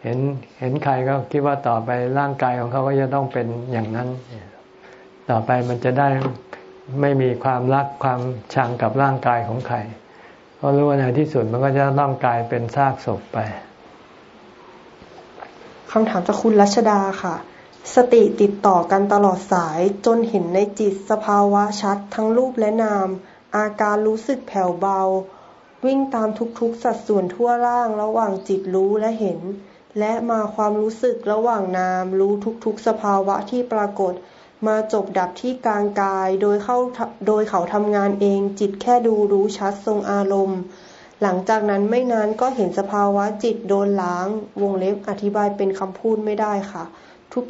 เห็นเห็นใครก็คิดว่าต่อไปร่างกายของเขาก็จะต้องเป็นอย่างนั้น ต่อไปมันจะได้ไม่มีความรักความชังกับร่างกายของใครเพราะรู้ว่าในที่สุดมันก็จะต้องกลายเป็นซากศพไป คำถามจากคุณรัชดาค่ะ สติติดต่อกันตลอดสายจนเห็นในจิตสภาวะชัด ทั้งรูปและนาม อาการรู้สึกแผ่วเบา วิ่งตามทุกๆ สัดส่วนทั่วร่างระหว่างจิตรู้และเห็น และมาความรู้สึกระหว่างนาม รู้ทุกๆ สภาวะที่ปรากฏ มาจบดับที่กลางกายโดยเข้าโดยเขาทำงานเอง จิตแค่ดูรู้ชัดทรงอารมณ์ หลังจากนั้นไม่นานก็เห็นสภาวะจิตโดนล้าง วงเล็บอธิบายเป็นคำพูดไม่ได้ค่ะ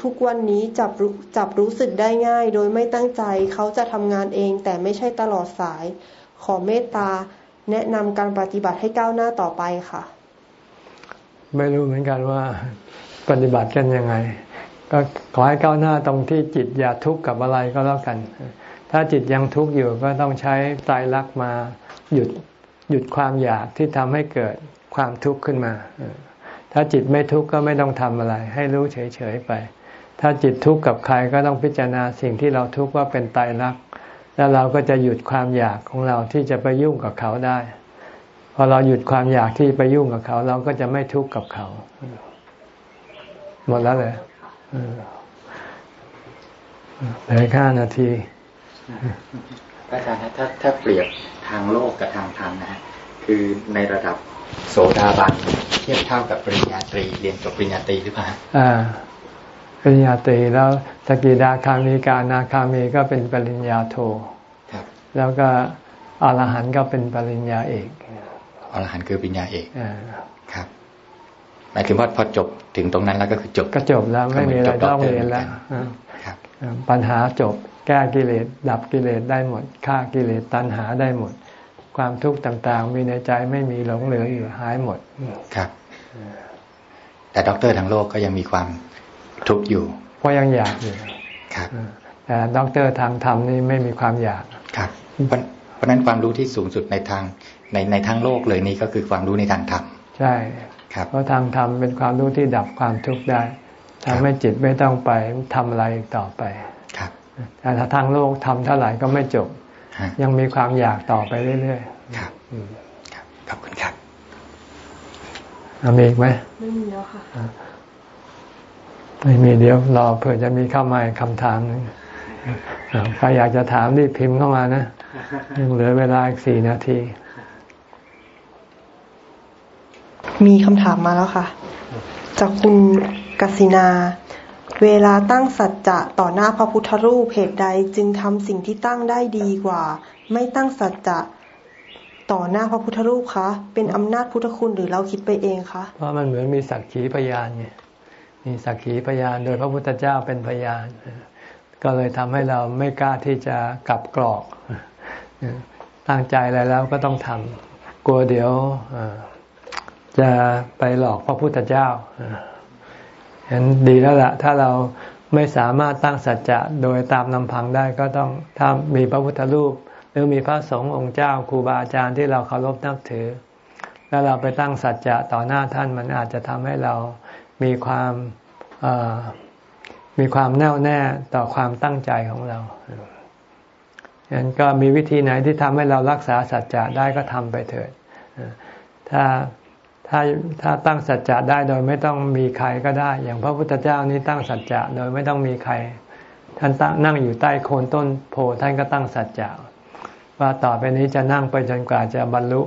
ทุกๆวันนี้จับจับรู้สึกได้ง่าย โดยไม่ตั้งใจเขาจะทำงานเองแต่ไม่ใช่ตลอดสาย ขอเมตตา แนะนำการปฏิบัติให้ก้าวหน้าต่อไปค่ะ ไม่รู้เหมือนกันว่าปฏิบัติกันยังไง ก็ขอให้ก้าวหน้าตรงที่จิตอย่าทุกข์กับอะไรก็แล้วกัน ถ้าจิตยังทุกข์อยู่ก็ต้องใช้ตายรักมาหยุด หยุดความอยากที่ทำให้เกิดความทุกข์ขึ้นมา ถ้าจิตไม่ทุกข์ก็ไม่ต้องทำอะไร ให้รู้เฉยๆไป ถ้าจิตทุกข์กับใครก็ต้องพิจารณาสิ่งที่เราทุกข์ว่าเป็นตายรัก แล้วเราก็จะหยุดความอยากของเราที่จะไปยุ่งกับเขาได้ พอเราหยุดความอยากที่ไปยุ่งกับเขา เราก็จะไม่ทุกข์กับเขา หมดแล้วเลยเหลือห้านาที อาจารย์ถ้าถ้าเปรียบทางโลกกับทางธรรมนะฮะคือในระดับโสดาบันเทียบเท่ากับปริญญาตรีเรียนจบปริญญาตรีหรือเปล่าอ่าปริญญาตรีแล้วสกิดาคามีกานาคามีก็เป็นปริญญาโทแล้วก็อรหันต์ก็เป็นปริญญาเอกอรหันต์คือปริญญาเอกครับหมายถึงว่าพอจบถึงตรงนั้นแล้วก็คือจบก็จบแล้วไม่มีอะไรต้องเรียนแล้วปัญหาจบ แก้กิเลสดับกิเลสได้หมดฆ่ากิเลสตัณหาได้หมด ความทุกข์ต่างๆ มีในใจไม่มีหลงเหลืออยู่หายหมดครับ แต่ด็อกเตอร์ทางโลกก็ยังมีความทุกข์อยู่เพราะยังอยากอยู่ครับแต่ด็อกเตอร์ทางธรรมนี่ไม่มีความอยากครับเพราะนั้นความรู้ที่สูงสุดในทางในในทางโลกเลยนี่ก็คือความรู้ในทางธรรมใช่ครับเพราะทางธรรมเป็นความรู้ที่ดับความทุกข์ได้ทำให้จิตไม่ต้องไปทำอะไรต่อไปครับ แต่ถ้าทางโลกทำเท่าไหร่ก็ไม่จบ ยังมีความอยากต่อไปเรื่อยๆครับครับขอบคุณครับมีอีกไหมไม่มีแล้วค่ะไม่มีเดี๋ยวรอเผื่อจะมีเข้ามาคำถามนึงใครอยากจะถามรีบพิมพ์เข้ามานะยังเหลือเวลาอีกสี่นาที มีคำถามมาแล้วค่ะ จากคุณกสินา เวลาตั้งสัจจะต่อหน้าพระพุทธรูปเหตุใดจึงทำสิ่งที่ตั้งได้ดีกว่า ไม่ตั้งสัจจะต่อหน้าพระพุทธรูปคะ เป็นอำนาจพุทธคุณหรือเราคิดไปเองคะเพราะมันเหมือนมีสักขีพยานไงมีสักขีพยานโดยพระพุทธเจ้าเป็นพยาน ก็เลยทำให้เราไม่กล้าที่จะกลับกรอกตั้งใจอะไรแล้วก็ต้องทำกลัวเดี๋ยวจะไปหลอกพระพุทธเจ้า เห็นดีแล้วละ่ะถ้าเราไม่สามารถตั้งสัจจะโดยตามลำพังได้ก็ต้องถ้ามีพระพุทธรูป หรือมีพระสงฆ์องค์เจ้าครูบาอาจารย์ที่เราเคารพนับถือ แล้วเราไปตั้งสัจจะต่อหน้าท่านมันอาจจะทำให้เรามีความมีความแน่วแน่ต่อความตั้งใจของเราฉะนั้นก็มีวิธีไหนที่ทำให้เรารักษาสัจจะได้ก็ทำไปเถิดถ้า ถ้าถ้าตั้งสัจจะได้โดยไม่ต้องมีใครก็ได้ อย่างพระพุทธเจ้านี้ตั้งสัจจะโดยไม่ต้องมีใคร ท่านตั้งนั่งอยู่ใต้โคนต้นโพท่านก็ตั้งสัจจะว่าต่อไปนี้จะนั่งไปจนกว่าจะบรรลุ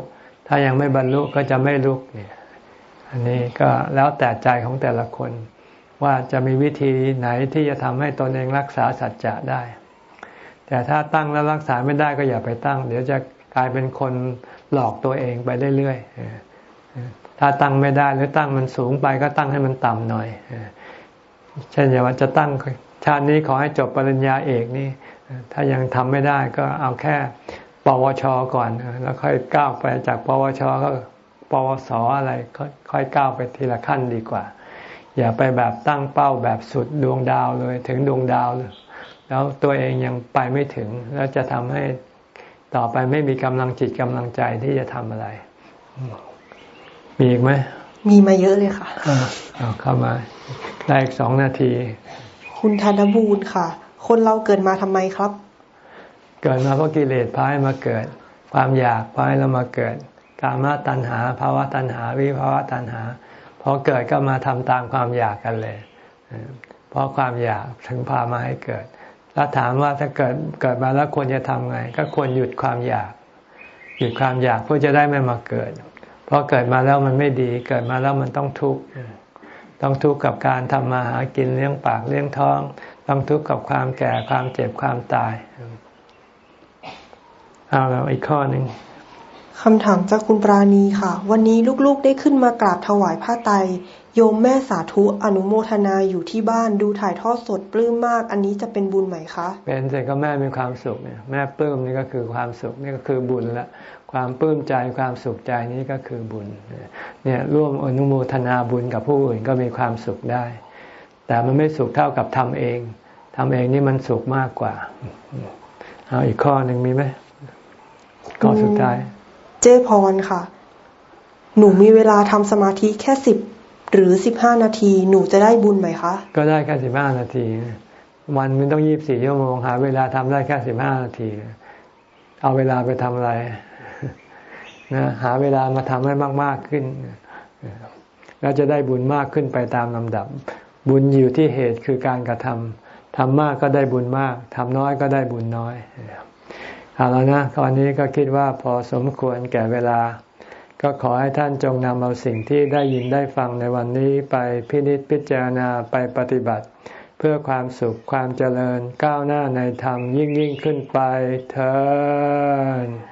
ถ้ายังไม่บรรลุก็จะไม่ลุกเนี่ย อันนี้ก็แล้วแต่ใจของแต่ละคน ว่าจะมีวิธีไหนที่จะทำให้ตนเองรักษาสัจจะได้ แต่ถ้าตั้งแล้วรักษาไม่ได้ก็อย่าไปตั้ง เดี๋ยวจะกลายเป็นคนหลอกตัวเองไปเรื่อยๆ ถ้าตั้งไม่ได้หรือตั้งมันสูงไปก็ตั้งให้มันต่ำหน่อย เช่นอย่างว่าจะตั้งชาตินี้ขอให้จบปริญญาเอกนี่ ถ้ายังทำไม่ได้ก็เอาแค่ปวชก่อน แล้วค่อยก้าวไปจากปวชก็ปวสอะไรค่อยก้าวไปทีละขั้นดีกว่า อย่าไปแบบตั้งเป้าแบบสุดดวงดาวเลยถึงดวงดาวเลยแล้วตัวเองยังไปไม่ถึง แล้วจะทำให้ต่อไปไม่มีกำลังจิตกำลังใจที่จะทำอะไร มีอีกไหม มีมาเยอะเลยค่ะเอาเข้ามาได้อีกสองนาที คุณธนบูรณ์ค่ะ คนเราเกิดมาทำไมครับ เกิดมาเพราะกิเลสพายมาเกิด ความอยากพายแล้วมาเกิดกามาตัณหาภาวะตัณหา วิภาวะตัณหาพอเกิดก็มาทำตามความอยากกันเลยเพราะความอยากถึงพามาให้เกิด แล้วถามว่าถ้าเกิดเกิดมาแล้วควรจะทำไง ก็ควรหยุดความอยาก หยุดความอยากเพื่อจะได้ไม่มาเกิดเพ ราะเกิดมาแล้วมันไม่ดี เกิดมาแล้วมันต้องทุกข์ต้องทุกข์กับการทำมาหากินเลี้ยงปากเลี้ยงท้อง ต้องทุกข์กับความแก่ความเจ็บความตายเอาแล้วอีกข้อหนึ่งคำถามจากคุณปราณีค่ะ วันนี้ลูกๆได้ขึ้นมากราบถวายผ้าไตโยมแม่สาธุอนุโมทนาอยู่ที่บ้านดูถ่ายทอดสดปลื้มมาก อันนี้จะเป็นบุญไหมคะ เป็นแต่ก็แม่มีความสุขเนี่ยแม่ปลื้มนี่ก็คือความสุขนี่ก็คือบุญละ ความปลื้มใจความสุขใจนี้ก็คือบุญเนี่ยร่วมอนุโมทนาบุญกับผู้อื่นก็มีความสุขได้ แต่มันไม่สุขเท่ากับทำเองทำเองนี่มันสุขมากกว่า เอาอีกข้อหนึ่งมีไหมข้อสุดท้าย เจ้พรค่ะ หนูมีเวลาทำสมาธิแค่สิบหรือสิบห้านาที หนูจะได้บุญไหมคะ ก็ได้แค่สิบห้านาที วันมันต้องยี่บสี่ชั่วโมงหาเวลาทำได้แค่สิบห้านาที เอาเวลาไปทำอะไร นะหาเวลามาทำให้มาก ๆขึ้น แล้วจะได้บุญมากขึ้นไปตามลำดับ บุญอยู่ที่เหตุคือการกระทำทำมากก็ได้บุญมากทำน้อยก็ได้บุญน้อยเอาแล้วนะตอนนี้ก็คิดว่าพอสมควรแก่เวลา ก็ขอให้ท่านจงนำเอาสิ่งที่ได้ยินได้ฟังในวันนี้ไปพินิจพิจารณาไปปฏิบัติ เพื่อความสุขความเจริญก้าวหน้าในธรรมยิ่งยิ่งขึ้นไปเถิด